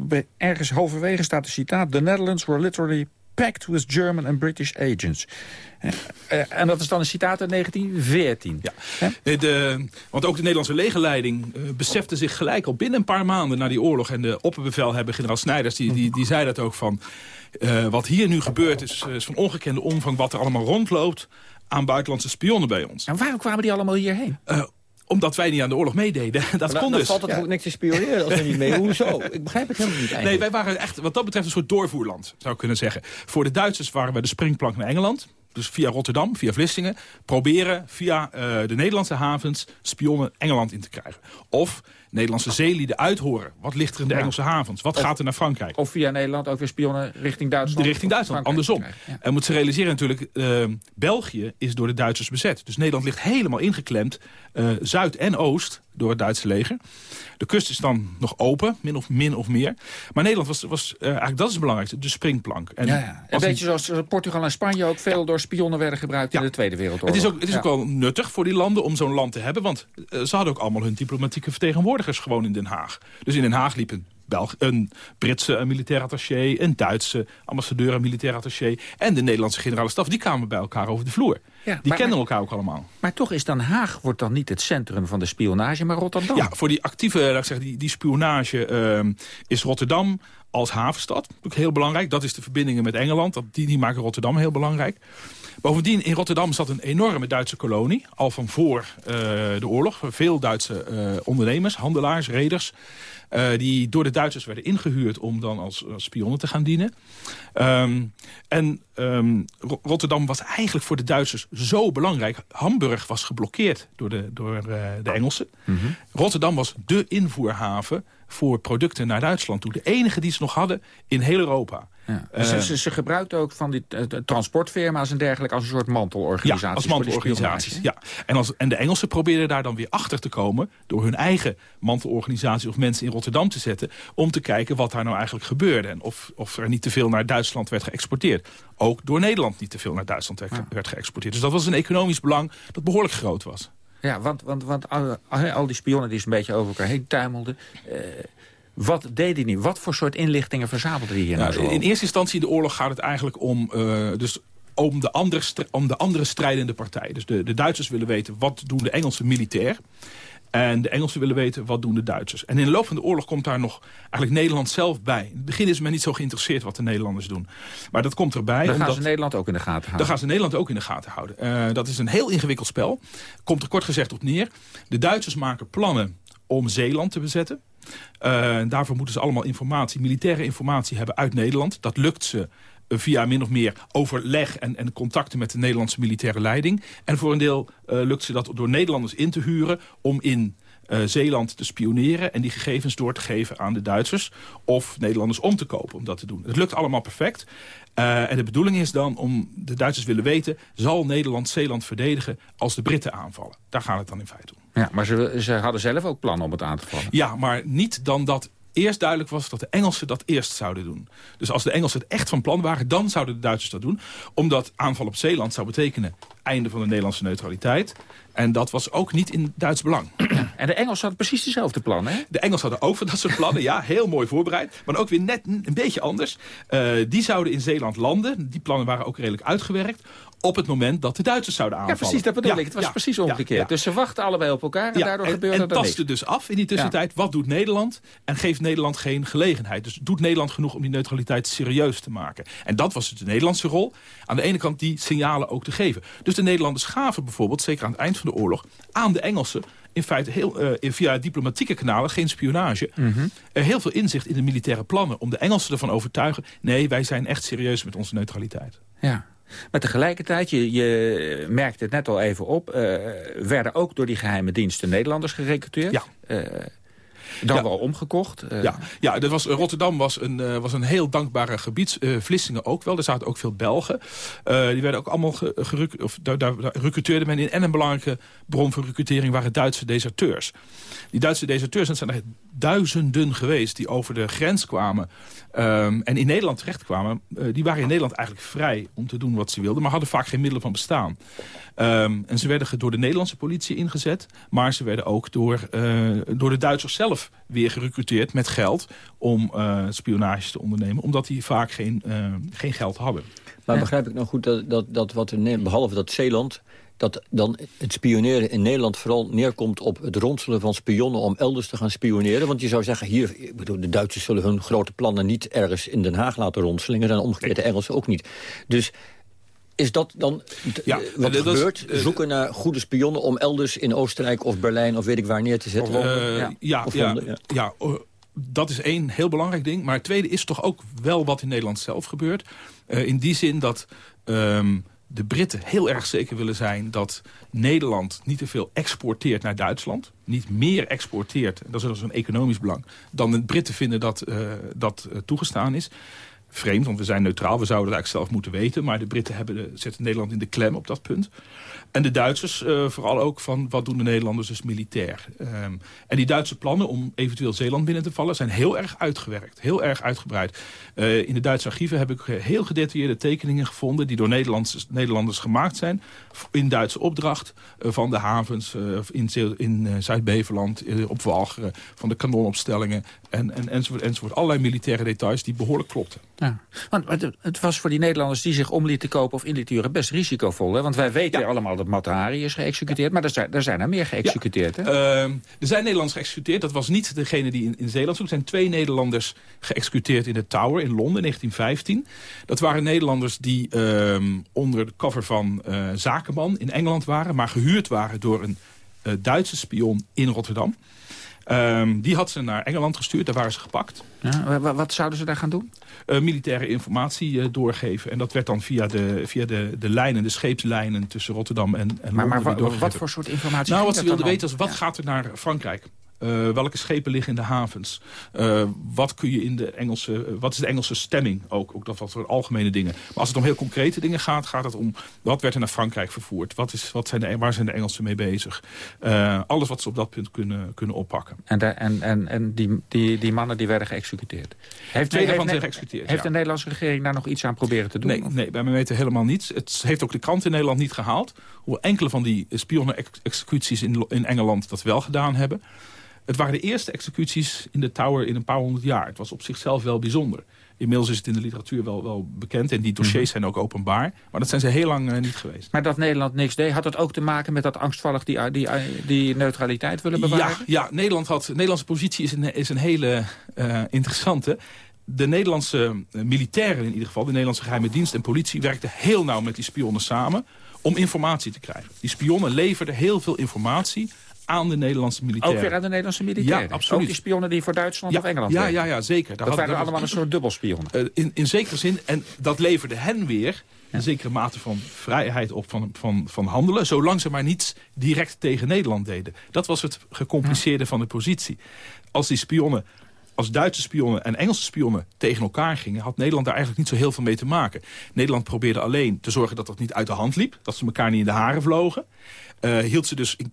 uh, ergens halverwege staat een citaat... The Netherlands were literally packed with German and British agents. En dat is dan een citaat uit 1914. Ja. De, want ook de Nederlandse legerleiding uh, besefte zich gelijk al binnen een paar maanden na die oorlog. En de opperbevelhebber, generaal Snijders, die, die, die zei dat ook van... Uh, wat hier nu gebeurt is, is van ongekende omvang wat er allemaal rondloopt aan buitenlandse spionnen bij ons. En waarom kwamen die allemaal hierheen? Uh, omdat wij niet aan de oorlog meededen. Dat kon dan dus. valt het ja. ook niks te spioneren als we niet mee. Hoezo? Ik begrijp het helemaal niet eigenlijk. Nee, wij waren echt wat dat betreft een soort doorvoerland, zou ik kunnen zeggen. Voor de Duitsers waren wij de springplank naar Engeland. Dus via Rotterdam, via Vlissingen. Proberen via uh, de Nederlandse havens spionnen Engeland in te krijgen. Of Nederlandse zeelieden uithoren. Wat ligt er in de Engelse havens? Wat of, gaat er naar Frankrijk? Of via Nederland ook weer spionnen richting Duitsland? Richting Duitsland, andersom. En moet ze realiseren natuurlijk, uh, België is door de Duitsers bezet. Dus Nederland ligt helemaal ingeklemd, uh, Zuid en Oost, door het Duitse leger. De kust is dan nog open, min of, min of meer. Maar Nederland was, was uh, eigenlijk, dat is het belangrijkste, de springplank. En ja, ja. Een beetje zoals Portugal en Spanje ook veel door spionnen werden gebruikt in de Tweede Wereldoorlog. Het is ook, het is ook wel nuttig voor die landen om zo'n land te hebben. Want ze hadden ook allemaal hun diplomatieke vertegenwoordigers gewoon in Den Haag. Dus in Den Haag liepen Belg een Britse militair attaché, een Duitse ambassadeur en militair attaché... en de Nederlandse generale staf, die kwamen bij elkaar over de vloer. Ja, die maar, kennen elkaar ook allemaal. Maar toch is Den Haag wordt dan niet het centrum van de spionage, maar Rotterdam. Ja, voor die actieve, laat ik zeggen, die, die spionage uh, is Rotterdam als havenstad. Ook heel belangrijk. Dat is de verbindingen met Engeland. Dat, die, die maken Rotterdam heel belangrijk. Bovendien, in Rotterdam zat een enorme Duitse kolonie. Al van voor de oorlog. Veel Duitse ondernemers, handelaars, reders. die door de Duitsers werden ingehuurd om dan als, als spionnen te gaan dienen. Ehm, en um, Rotterdam was eigenlijk voor de Duitsers zo belangrijk. Hamburg was geblokkeerd door de, door, de Engelsen. Mhm. Rotterdam was de invoerhaven voor producten naar Duitsland toe. De enige die ze nog hadden in heel Europa. Ja. Uh, ze, ze, gebruikten ook van die uh, transportfirma's en dergelijke als een soort mantelorganisatie. Ja, als mantelorganisaties. Ja. En, als, en de Engelsen probeerden daar dan weer achter te komen... door hun eigen mantelorganisatie of mensen in Rotterdam te zetten... om te kijken wat daar nou eigenlijk gebeurde. En of, of er niet te veel naar Duitsland werd geëxporteerd. Ook door Nederland niet te veel naar Duitsland werd, werd geëxporteerd. Dus dat was een economisch belang dat behoorlijk groot was. Ja, want, want, want al, al die spionnen die een beetje over elkaar heen tuimelden... Uh, wat deed hij niet? Wat voor soort inlichtingen verzamelde hij hier nou, nou In eerste instantie in de oorlog gaat het eigenlijk om... Uh, dus om de, andere, om de andere strijdende partij. Dus de, de Duitsers willen weten wat doen de Engelsen militair. En de Engelsen willen weten wat doen de Duitsers. En in de loop van de oorlog komt daar nog eigenlijk Nederland zelf bij. In het begin is men niet zo geïnteresseerd wat de Nederlanders doen. Maar dat komt erbij. Dan gaan ze Nederland ook in de gaten houden. Dan gaan ze Nederland ook in de gaten houden. Uh, dat is een heel ingewikkeld spel. Komt er kort gezegd op neer. De Duitsers maken plannen om Zeeland te bezetten. Uh, daarvoor moeten ze allemaal informatie, militaire informatie hebben uit Nederland. Dat lukt ze via min of meer overleg en, en contacten met de Nederlandse militaire leiding. En voor een deel uh, lukt ze dat door Nederlanders in te huren om in Zeeland te spioneren... en die gegevens door te geven aan de Duitsers... of Nederlanders om te kopen om dat te doen. Het lukt allemaal perfect. En de bedoeling is dan om de Duitsers willen weten... zal Nederland Zeeland verdedigen als de Britten aanvallen? Daar gaat het dan in feite om. Ja, maar ze, ze hadden zelf ook plannen om het aan te vallen. Ja, maar niet dan dat eerst duidelijk was dat de Engelsen dat eerst zouden doen. Dus als de Engelsen het echt van plan waren, dan zouden de Duitsers dat doen. Omdat aanval op Zeeland zou betekenen einde van de Nederlandse neutraliteit. En dat was ook niet in Duits belang. En de Engelsen hadden precies dezelfde plannen, hè? De Engelsen hadden ook van dat soort plannen, ja, heel mooi voorbereid. Maar ook weer net een beetje anders. Uh, die zouden in Zeeland landen. Die plannen waren ook redelijk uitgewerkt op het moment dat de Duitsers zouden aanvallen. Ja, precies, dat bedoel ik. Het was precies omgekeerd. Dus ze wachten allebei op elkaar en daardoor en, gebeurde en er niks. En dus af in die tussentijd, wat doet Nederland? En geeft Nederland geen gelegenheid. Dus doet Nederland genoeg om die neutraliteit serieus te maken? En dat was de Nederlandse rol. Aan de ene kant die signalen ook te geven. Dus de Nederlanders gaven bijvoorbeeld, zeker aan het eind van de oorlog... aan de Engelsen in feite heel, uh, via diplomatieke kanalen, geen spionage... Mm -hmm. uh, heel veel inzicht in de militaire plannen... om de Engelsen ervan overtuigen... nee, wij zijn echt serieus met onze neutraliteit. Ja. Maar tegelijkertijd, je, je merkt het net al even op... Uh, werden ook door die geheime diensten Nederlanders gerecruiteerd. Ja. Dan ja. wel omgekocht. Uh. Ja, ja dat was, Rotterdam was een, uh, was een heel dankbare gebied. Vlissingen ook wel. Er zaten ook veel Belgen. die werden ook allemaal gerukt. Of daar, daar, daar recruteerde men in. En een belangrijke bron voor recrutering waren Duitse deserteurs. Die Duitse deserteurs, dat zijn er duizenden geweest die over de grens kwamen. Um, en in Nederland terechtkwamen. die waren in Nederland eigenlijk vrij om te doen wat ze wilden. Maar hadden vaak geen middelen van bestaan. Um, en ze werden door de Nederlandse politie ingezet. Maar ze werden ook door, door de Duitsers zelf weer gerecruiteerd met geld... om uh, spionage te ondernemen. Omdat die vaak geen, uh, geen geld hadden. Maar begrijp ik nou goed dat, dat, dat wat er, behalve dat Zeeland dat dan het spioneren in Nederland vooral neerkomt op het ronselen van spionnen om elders te gaan spioneren. Want je zou zeggen, hier, ik bedoel, de Duitsers zullen hun grote plannen niet ergens in Den Haag laten ronselingen en omgekeerd de Engelsen ook niet. Dus is dat dan ja, wat gebeurt? Uh, Zoeken naar goede spionnen om elders in Oostenrijk of Berlijn of weet ik waar neer te zetten? Uh, ja, ja, ja, uh, dat is één heel belangrijk ding. Maar het tweede is toch ook wel wat in Nederland zelf gebeurt. in die zin dat um, de Britten heel erg zeker willen zijn... dat Nederland niet te veel exporteert naar Duitsland. Niet meer exporteert, dat is dus een economisch belang... dan de Britten vinden dat dat toegestaan is vreemd, want we zijn neutraal. We zouden het eigenlijk zelf moeten weten. Maar de Britten hebben de, zetten Nederland in de klem op dat punt. En de Duitsers uh, vooral ook van wat doen de Nederlanders dus militair. Um, en die Duitse plannen om eventueel Zeeland binnen te vallen... zijn heel erg uitgewerkt, heel erg uitgebreid. Uh, in de Duitse archieven heb ik heel gedetailleerde tekeningen gevonden... die door Nederlanders, Nederlanders gemaakt zijn in Duitse opdracht... Uh, van de havens in, in Zuid-Beverland, op Walcheren... van de kanonopstellingen en, en, enzovoort, enzovoort. Allerlei militaire details die behoorlijk klopten. Ja. Want het, het was voor die Nederlanders die zich om lieten kopen of in lieten huren best risicovol. Hè? Want wij weten allemaal dat Matahari is geëxecuteerd, maar er zijn er, zijn er meer geëxecuteerd. Hè? Ehm, er zijn Nederlanders geëxecuteerd. Dat was niet degene die in, in Zeeland zoekt. Er zijn twee Nederlanders geëxecuteerd in de Tower in Londen in 1915. Dat waren Nederlanders die ehm, onder de cover van uh, Zakenman in Engeland waren... maar gehuurd waren door een uh, Duitse spion in Rotterdam. Um, die had ze naar Engeland gestuurd, daar waren ze gepakt. Ja, wat zouden ze daar gaan doen? Uh, militaire informatie uh, doorgeven. En dat werd dan via de, via de, de lijnen, de scheepslijnen tussen Rotterdam en, en Maar, maar wat, wat voor soort informatie Nou, wat ze wilden weten is, wat ja. gaat er naar Frankrijk? Uh, welke schepen liggen in de havens? Uh, wat, kun je in de Engelse, uh, wat is de Engelse stemming ook? Ook dat wat voor algemene dingen. Maar als het om heel concrete dingen gaat, gaat het om... wat werd er naar Frankrijk vervoerd? Wat is, wat zijn de, waar zijn de Engelsen mee bezig? alles wat ze op dat punt kunnen, kunnen oppakken. En, de, en, en, en die, die, die mannen die werden geëxecuteerd? Heeft, Twee daarvan zijn geëxecuteerd, Heeft ja. de Nederlandse regering daar nog iets aan proberen te doen? Nee, nee bij mij weten helemaal niets. Het heeft ook de krant in Nederland niet gehaald. Hoewel enkele van die spionnen-executies in, in Engeland dat wel gedaan hebben. Het waren de eerste executies in de Tower in een paar honderd jaar. Het was op zichzelf wel bijzonder. Inmiddels is het in de literatuur wel, wel bekend. En die dossiers -hmm. zijn ook openbaar. Maar dat zijn ze heel lang uh, niet geweest. Maar dat Nederland niks deed, had het ook te maken met dat angstvallig die, die, die neutraliteit willen bewaren? Ja, ja Nederland had, de Nederlandse positie is een, is een hele uh, interessante. De Nederlandse uh, militairen in ieder geval, de Nederlandse geheime dienst en politie... werkten heel nauw met die spionnen samen om informatie te krijgen. Die spionnen leverden heel veel informatie aan de Nederlandse militairen. Ook weer aan de Nederlandse militairen? Ja, absoluut. Ook die spionnen die voor Duitsland ja, of Engeland ja? Ja, ja, zeker. Dat, dat waren allemaal een soort dubbelspionnen? Uh, in, in zekere zin. En dat leverde hen weer een zekere mate van vrijheid op van, van, van handelen... zolang ze maar niets direct tegen Nederland deden. Dat was het gecompliceerde van de positie. Als die spionnen als Duitse spionnen en Engelse spionnen tegen elkaar gingen... had Nederland daar eigenlijk niet zo heel veel mee te maken. Nederland probeerde alleen te zorgen dat dat niet uit de hand liep. Dat ze elkaar niet in de haren vlogen. Uh, hield ze dus in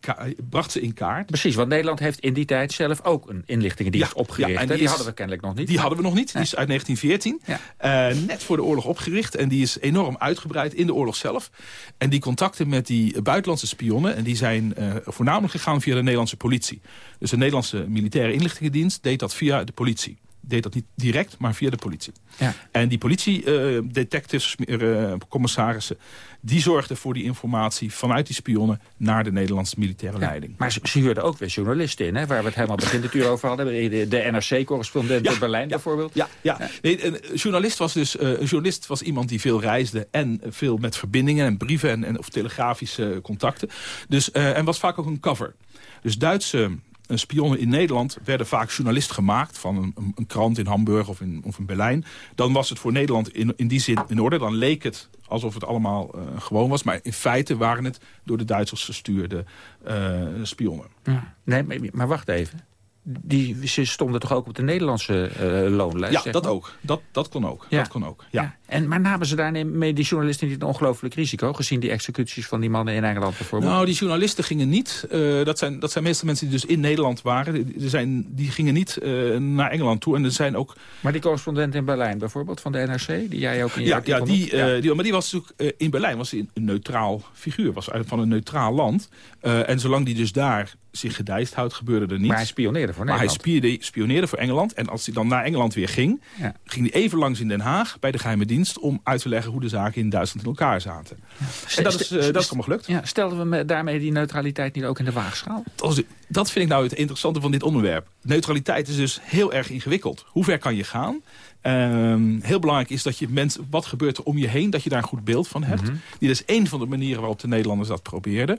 bracht ze in kaart. Precies, want Nederland heeft in die tijd zelf ook een inlichtingendienst ja, opgericht. Ja, en die, die is, hadden we kennelijk nog niet. Die hadden we nog niet. Die is uit 1914. Ja. Uh, net voor de oorlog opgericht. En die is enorm uitgebreid in de oorlog zelf. En die contacten met die buitenlandse spionnen... en die zijn uh, voornamelijk gegaan via de Nederlandse politie. Dus de Nederlandse militaire inlichtingendienst deed dat via de politie deed dat niet direct, maar via de politie. Ja. En die politie-detectives, uh, commissarissen... die zorgden voor die informatie vanuit die spionnen... naar de Nederlandse militaire ja. leiding. Maar ze, ze huurden ook weer journalisten in, hè, waar we het helemaal begin de uur over hadden. De, de NRC-correspondent ja. in Berlijn bijvoorbeeld. Ja, ja. Nee, een journalist was dus uh, een journalist was iemand die veel reisde... en veel met verbindingen en brieven en, en of telegrafische contacten. Dus, uh, en was vaak ook een cover. Dus Duitse spionnen in Nederland werden vaak journalist gemaakt... van een, een, krant in Hamburg of in, of in Berlijn. Dan was het voor Nederland in, in die zin in orde. Dan leek het alsof het allemaal uh, gewoon was. Maar in feite waren het door de Duitsers gestuurde uh, spionnen. Ja. Nee, maar wacht even. Die, ze stonden toch ook op de Nederlandse uh, loonlijst? Ja, dat maar? ook. Dat, dat kon ook. Ja. Dat kon ook. Ja. ja. En, maar namen ze daarmee die journalisten niet een ongelooflijk risico... gezien die executies van die mannen in Engeland bijvoorbeeld? Nou, die journalisten gingen niet. Uh, dat, zijn, dat zijn meestal mensen die dus in Nederland waren. Die, zijn, die gingen niet uh, naar Engeland toe. En er zijn ook... Maar die correspondent in Berlijn bijvoorbeeld, van de NRC... die jij ook in je ja, ja, die, ja. die, maar die was natuurlijk in Berlijn was een neutraal figuur. Was van een neutraal land. en zolang die dus daar zich gedijst houdt, gebeurde er niets. Maar hij spioneerde voor Nederland. Maar hij spioneerde, spioneerde voor Engeland. En als hij dan naar Engeland weer ging... Ja. ging hij even langs in Den Haag bij de geheime dienst... om uit te leggen hoe de zaken in Duitsland in elkaar zaten. Ja. En dat is, uh, dat is allemaal gelukt. Ja, stelden we daarmee die neutraliteit niet ook in de waagschaal? Dat, dat vind ik nou het interessante van dit onderwerp. Neutraliteit is dus heel erg ingewikkeld. Hoe ver kan je gaan? Um, heel belangrijk is dat je mensen, wat gebeurt er om je heen, dat je daar een goed beeld van hebt. Mm -hmm. Dit is één van de manieren waarop de Nederlanders dat probeerden.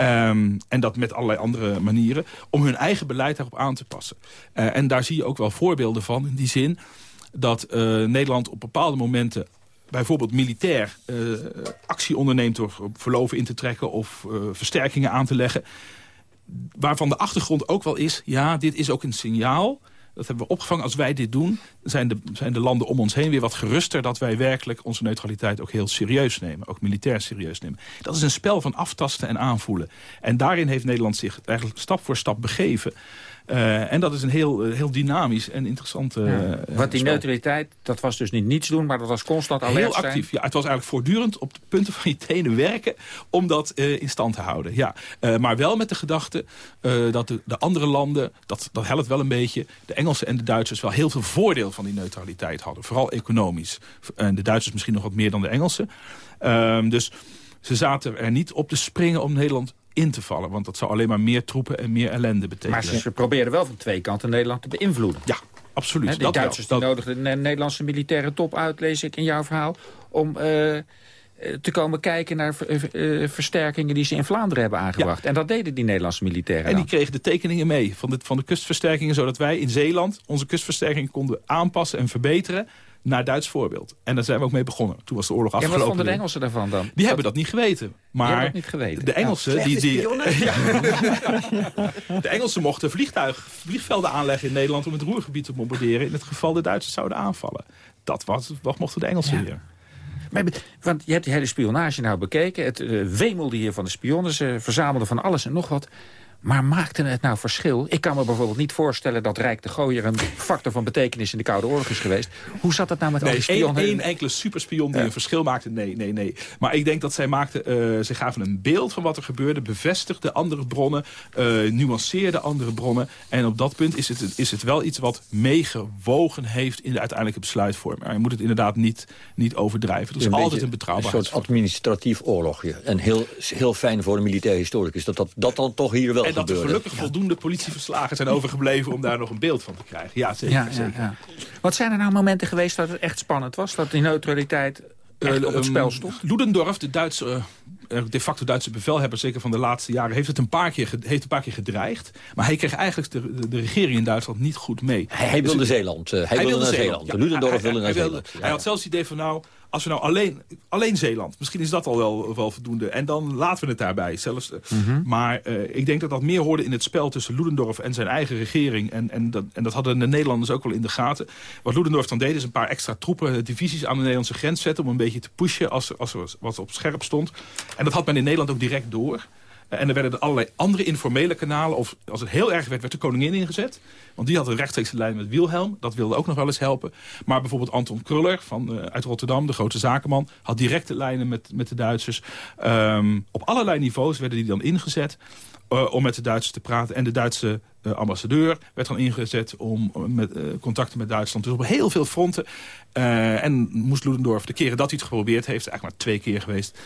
Um, en dat met allerlei andere manieren. Om hun eigen beleid daarop aan te passen. Uh, en daar zie je ook wel voorbeelden van. In die zin dat uh, Nederland op bepaalde momenten bijvoorbeeld militair uh, actie onderneemt... door verloven in te trekken of versterkingen aan te leggen. Waarvan de achtergrond ook wel is... ja, dit is ook een signaal... Dat hebben we opgevangen. Als wij dit doen, zijn de, zijn de landen om ons heen weer wat geruster... dat wij werkelijk onze neutraliteit ook heel serieus nemen. Ook militair serieus nemen. Dat is een spel van aftasten en aanvoelen. En daarin heeft Nederland zich eigenlijk stap voor stap begeven. Uh, en dat is een heel, heel dynamisch en interessant uh, ja. Wat die neutraliteit, dat was dus niet niets doen, maar dat was constant alert Heel actief, ja. Het was eigenlijk voortdurend op de punten van je tenen werken... om dat uh, in stand te houden, ja. maar wel met de gedachte dat de, de, andere landen, dat, dat helpt wel een beetje... de Engelsen en de Duitsers wel heel veel voordeel van die neutraliteit hadden. Vooral economisch. En de Duitsers misschien nog wat meer dan de Engelsen. Ehm, dus ze zaten er niet op te springen om Nederland in te vallen. Want dat zou alleen maar meer troepen en meer ellende betekenen. Maar ze, probeerden wel van twee kanten Nederland te beïnvloeden. Ja, absoluut. He, de Duitsers die nodigden de Nederlandse militaire top uit, lees ik in jouw verhaal... om uh, te komen kijken naar uh, versterkingen die ze in Vlaanderen hebben aangebracht. Ja. En dat deden die Nederlandse militairen En die dan. kregen de tekeningen mee van de, van de kustversterkingen... zodat wij in Zeeland onze kustversterkingen konden aanpassen en verbeteren naar Duits voorbeeld. En daar zijn we ook mee begonnen. Toen was de oorlog afgelopen. En wat vonden de Engelsen daarvan dan? Die hebben dat niet geweten. Maar dat niet geweten. de Engelsen... Ja, die, die, ja. de Engelsen mochten vliegtuig, vliegvelden aanleggen in Nederland... om het roergebied te bombarderen... in het geval de Duitsers zouden aanvallen. Dat, was, wat mochten de Engelsen weer. Maar, want je hebt die hele spionage nou bekeken. Het uh, wemelde hier van de spionnen. Ze verzamelden van alles en nog wat. Maar maakte het nou verschil? Ik kan me bijvoorbeeld niet voorstellen dat Rijk de Gooier... een factor van betekenis in de Koude Oorlog is geweest. Hoe zat dat nou met nee, al die spionnen? Eén enkele superspion die ja. een verschil maakte? Nee, nee, nee. Maar ik denk dat zij maakten... Uh, ze gaven een beeld van wat er gebeurde, bevestigden andere bronnen... Uh, nuanceerden andere bronnen. En op dat punt is het, is het wel iets wat meegewogen heeft... in de uiteindelijke besluitvorming. Maar je moet het inderdaad niet, niet overdrijven. Het is een altijd een betrouwbaar. Een soort administratief oorlogje. En heel, heel fijn voor een militair historicus... dat dat, dat dan toch hier wel en dat er gelukkig ja. voldoende politieverslagen zijn overgebleven... om daar nog een beeld van te krijgen. Ja, zeker. Ja, zeker. Ja, Wat zijn er nou momenten geweest dat het echt spannend was? Dat die neutraliteit echt uh, op het spel stond? Ludendorff, de Duitse, uh, de facto Duitse bevelhebber... zeker van de laatste jaren, heeft het een paar keer, heeft een paar keer gedreigd. Maar hij kreeg eigenlijk de, de, de regering in Duitsland niet goed mee. Hij, hij wilde dus, Zeeland. Uh, hij, hij, wilde naar Zeeland. Zeeland. Ludendorff hij, wilde naar Zeeland. Hij had zelfs het idee van... nou als we nou alleen, alleen Zeeland, misschien is dat al wel, wel voldoende. En dan laten we het daarbij. Zelfs, mm -hmm. Maar uh, ik denk dat dat meer hoorde in het spel tussen Ludendorff en zijn eigen regering. En, en, dat, en dat hadden de Nederlanders ook wel in de gaten. Wat Ludendorff dan deed is een paar extra troepen, divisies aan de Nederlandse grens zetten... om een beetje te pushen als, als er wat op scherp stond. En dat had men in Nederland ook direct door. En er werden er allerlei andere informele kanalen. Of als het heel erg werd, werd de koningin ingezet. Want die had een rechtstreekse lijn met Wilhelm. Dat wilde ook nog wel eens helpen. Maar bijvoorbeeld Anton Kruller van, uh, uit Rotterdam, de grote zakenman... had directe lijnen met, met de Duitsers. Um, op allerlei niveaus werden die dan ingezet... Uh, om met de Duitsers te praten. En de Duitse ambassadeur werd dan ingezet om met, contacten met Duitsland. Dus op heel veel fronten. En moest Ludendorff de keren dat hij het geprobeerd heeft... eigenlijk maar twee keer geweest,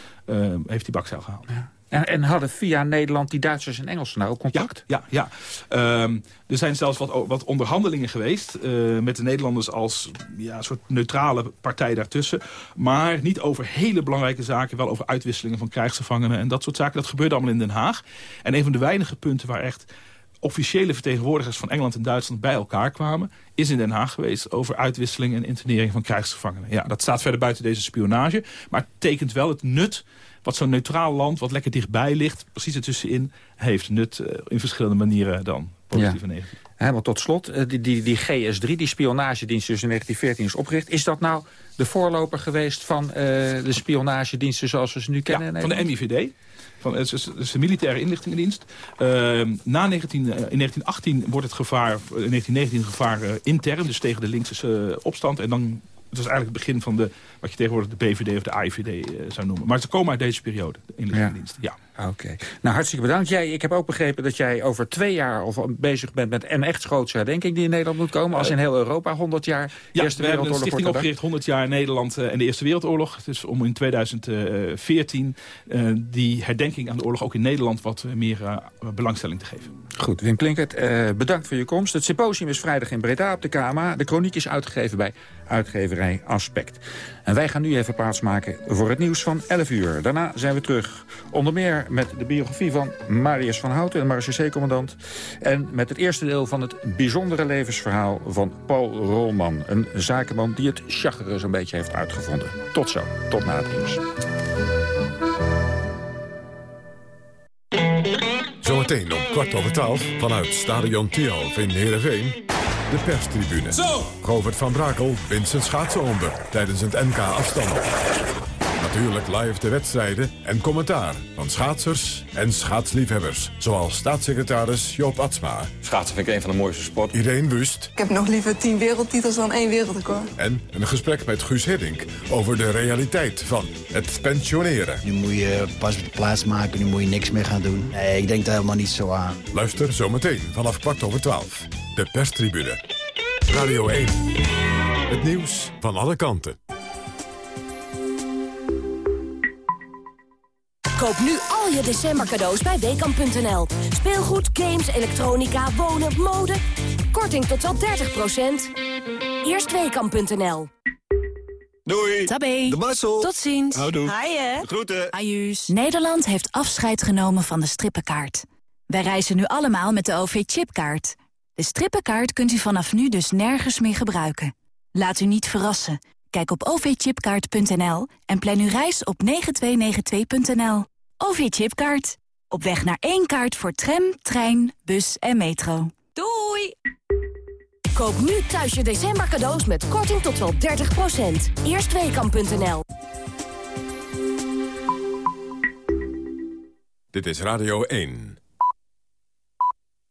heeft hij bakzeil gehaald. Ja. En, en, hadden via Nederland die Duitsers en Engelsen nou ook contact? Ja, ja, ja. Um, er zijn zelfs wat, wat onderhandelingen geweest... Uh, met de Nederlanders als ja, soort neutrale partij daartussen. Maar niet over hele belangrijke zaken. Wel over uitwisselingen van krijgsgevangenen en dat soort zaken. Dat gebeurde allemaal in Den Haag. En een van de weinige punten waar echt officiële vertegenwoordigers van Engeland en Duitsland bij elkaar kwamen... is in Den Haag geweest over uitwisseling en internering van krijgsgevangenen. Ja, dat staat verder buiten deze spionage, maar het tekent wel het nut wat zo'n neutraal land, wat lekker dichtbij ligt... precies ertussenin, heeft nut uh, in verschillende manieren dan, positief ja. en negatief. Helemaal tot slot, die, die, die GS3, die spionagedienst dus in 1914 is opgericht... is dat nou de voorloper geweest van uh, de spionagediensten zoals we ze nu kennen? Ja, van de MIVD. Van, het, is, het de militaire inlichtingendienst. Uh, na 19, uh, in 1918 wordt het gevaar, in 1919 het gevaar intern, dus tegen de linkse opstand. En dan het was eigenlijk het begin van de, wat je tegenwoordig de BVD of de AIVD uh, zou noemen. Maar ze komen uit deze periode, de inlichtingendiensten. Ja. ja. Oké. Okay. Nou, hartstikke bedankt. Jij, ik heb ook begrepen dat jij over twee jaar of bezig bent met een echt grootse herdenking die in Nederland moet komen. Als in heel Europa 100 jaar ja, Eerste we Wereldoorlog. een stichting opgericht 100 jaar Nederland uh, en de Eerste Wereldoorlog. Dus om in 2014 uh, die herdenking aan de oorlog ook in Nederland wat meer belangstelling te geven. Goed, Wim Klinkert, bedankt voor je komst. Het symposium is vrijdag in Breda op de KMA. De chroniek is uitgegeven bij uitgeverij Aspect. En wij gaan nu even plaatsmaken voor het nieuws van 11 uur. Daarna zijn we terug. Onder meer met de biografie van Marius van Houten, de marechaussee-commandant. En met het eerste deel van het bijzondere levensverhaal van Paul Rolman. Een zakenman die het chageren zo'n beetje heeft uitgevonden. Tot zo, tot na het nieuws. Zometeen om kwart over twaalf vanuit Stadion Tialf in Heerenveen... De perstribune. Zo! Govert van Brakel wint zijn schaatsen onder tijdens het NK afstand. Natuurlijk live de wedstrijden en commentaar van schaatsers en schaatsliefhebbers. Zoals staatssecretaris Joop Atsma. Schaatsen vind ik een van de mooiste sporten. Irene Wust. Ik heb nog liever tien wereldtitels dan één wereldrecord. En een gesprek met Guus Hiddink over de realiteit van het pensioneren. Nu moet je pas op de plaats maken, nu moet je niks meer gaan doen. Nee, ik denk daar helemaal niet zo aan. Luister zometeen vanaf kwart over twaalf. De perstribune. Radio 1. Het nieuws van alle kanten. Koop nu al je december cadeaus bij Weekamp.nl. Speelgoed, games, elektronica, wonen, mode. Korting tot wel 30%. Eerst Weekamp.nl. Doei. Tabé. De Marcel. Tot ziens. Houdoe. Haaien. Groeten. Ajuus. Nederland heeft afscheid genomen van de strippenkaart. Wij reizen nu allemaal met de OV-chipkaart. De strippenkaart kunt u vanaf nu dus nergens meer gebruiken. Laat u niet verrassen. Kijk op ovchipkaart.nl en plan uw reis op 9292.nl. OV-chipkaart. Op weg naar één kaart voor tram, trein, bus en metro. Doei! Koop nu thuis je december cadeaus met korting tot wel 30%. Eerstweekam.nl Dit is Radio 1.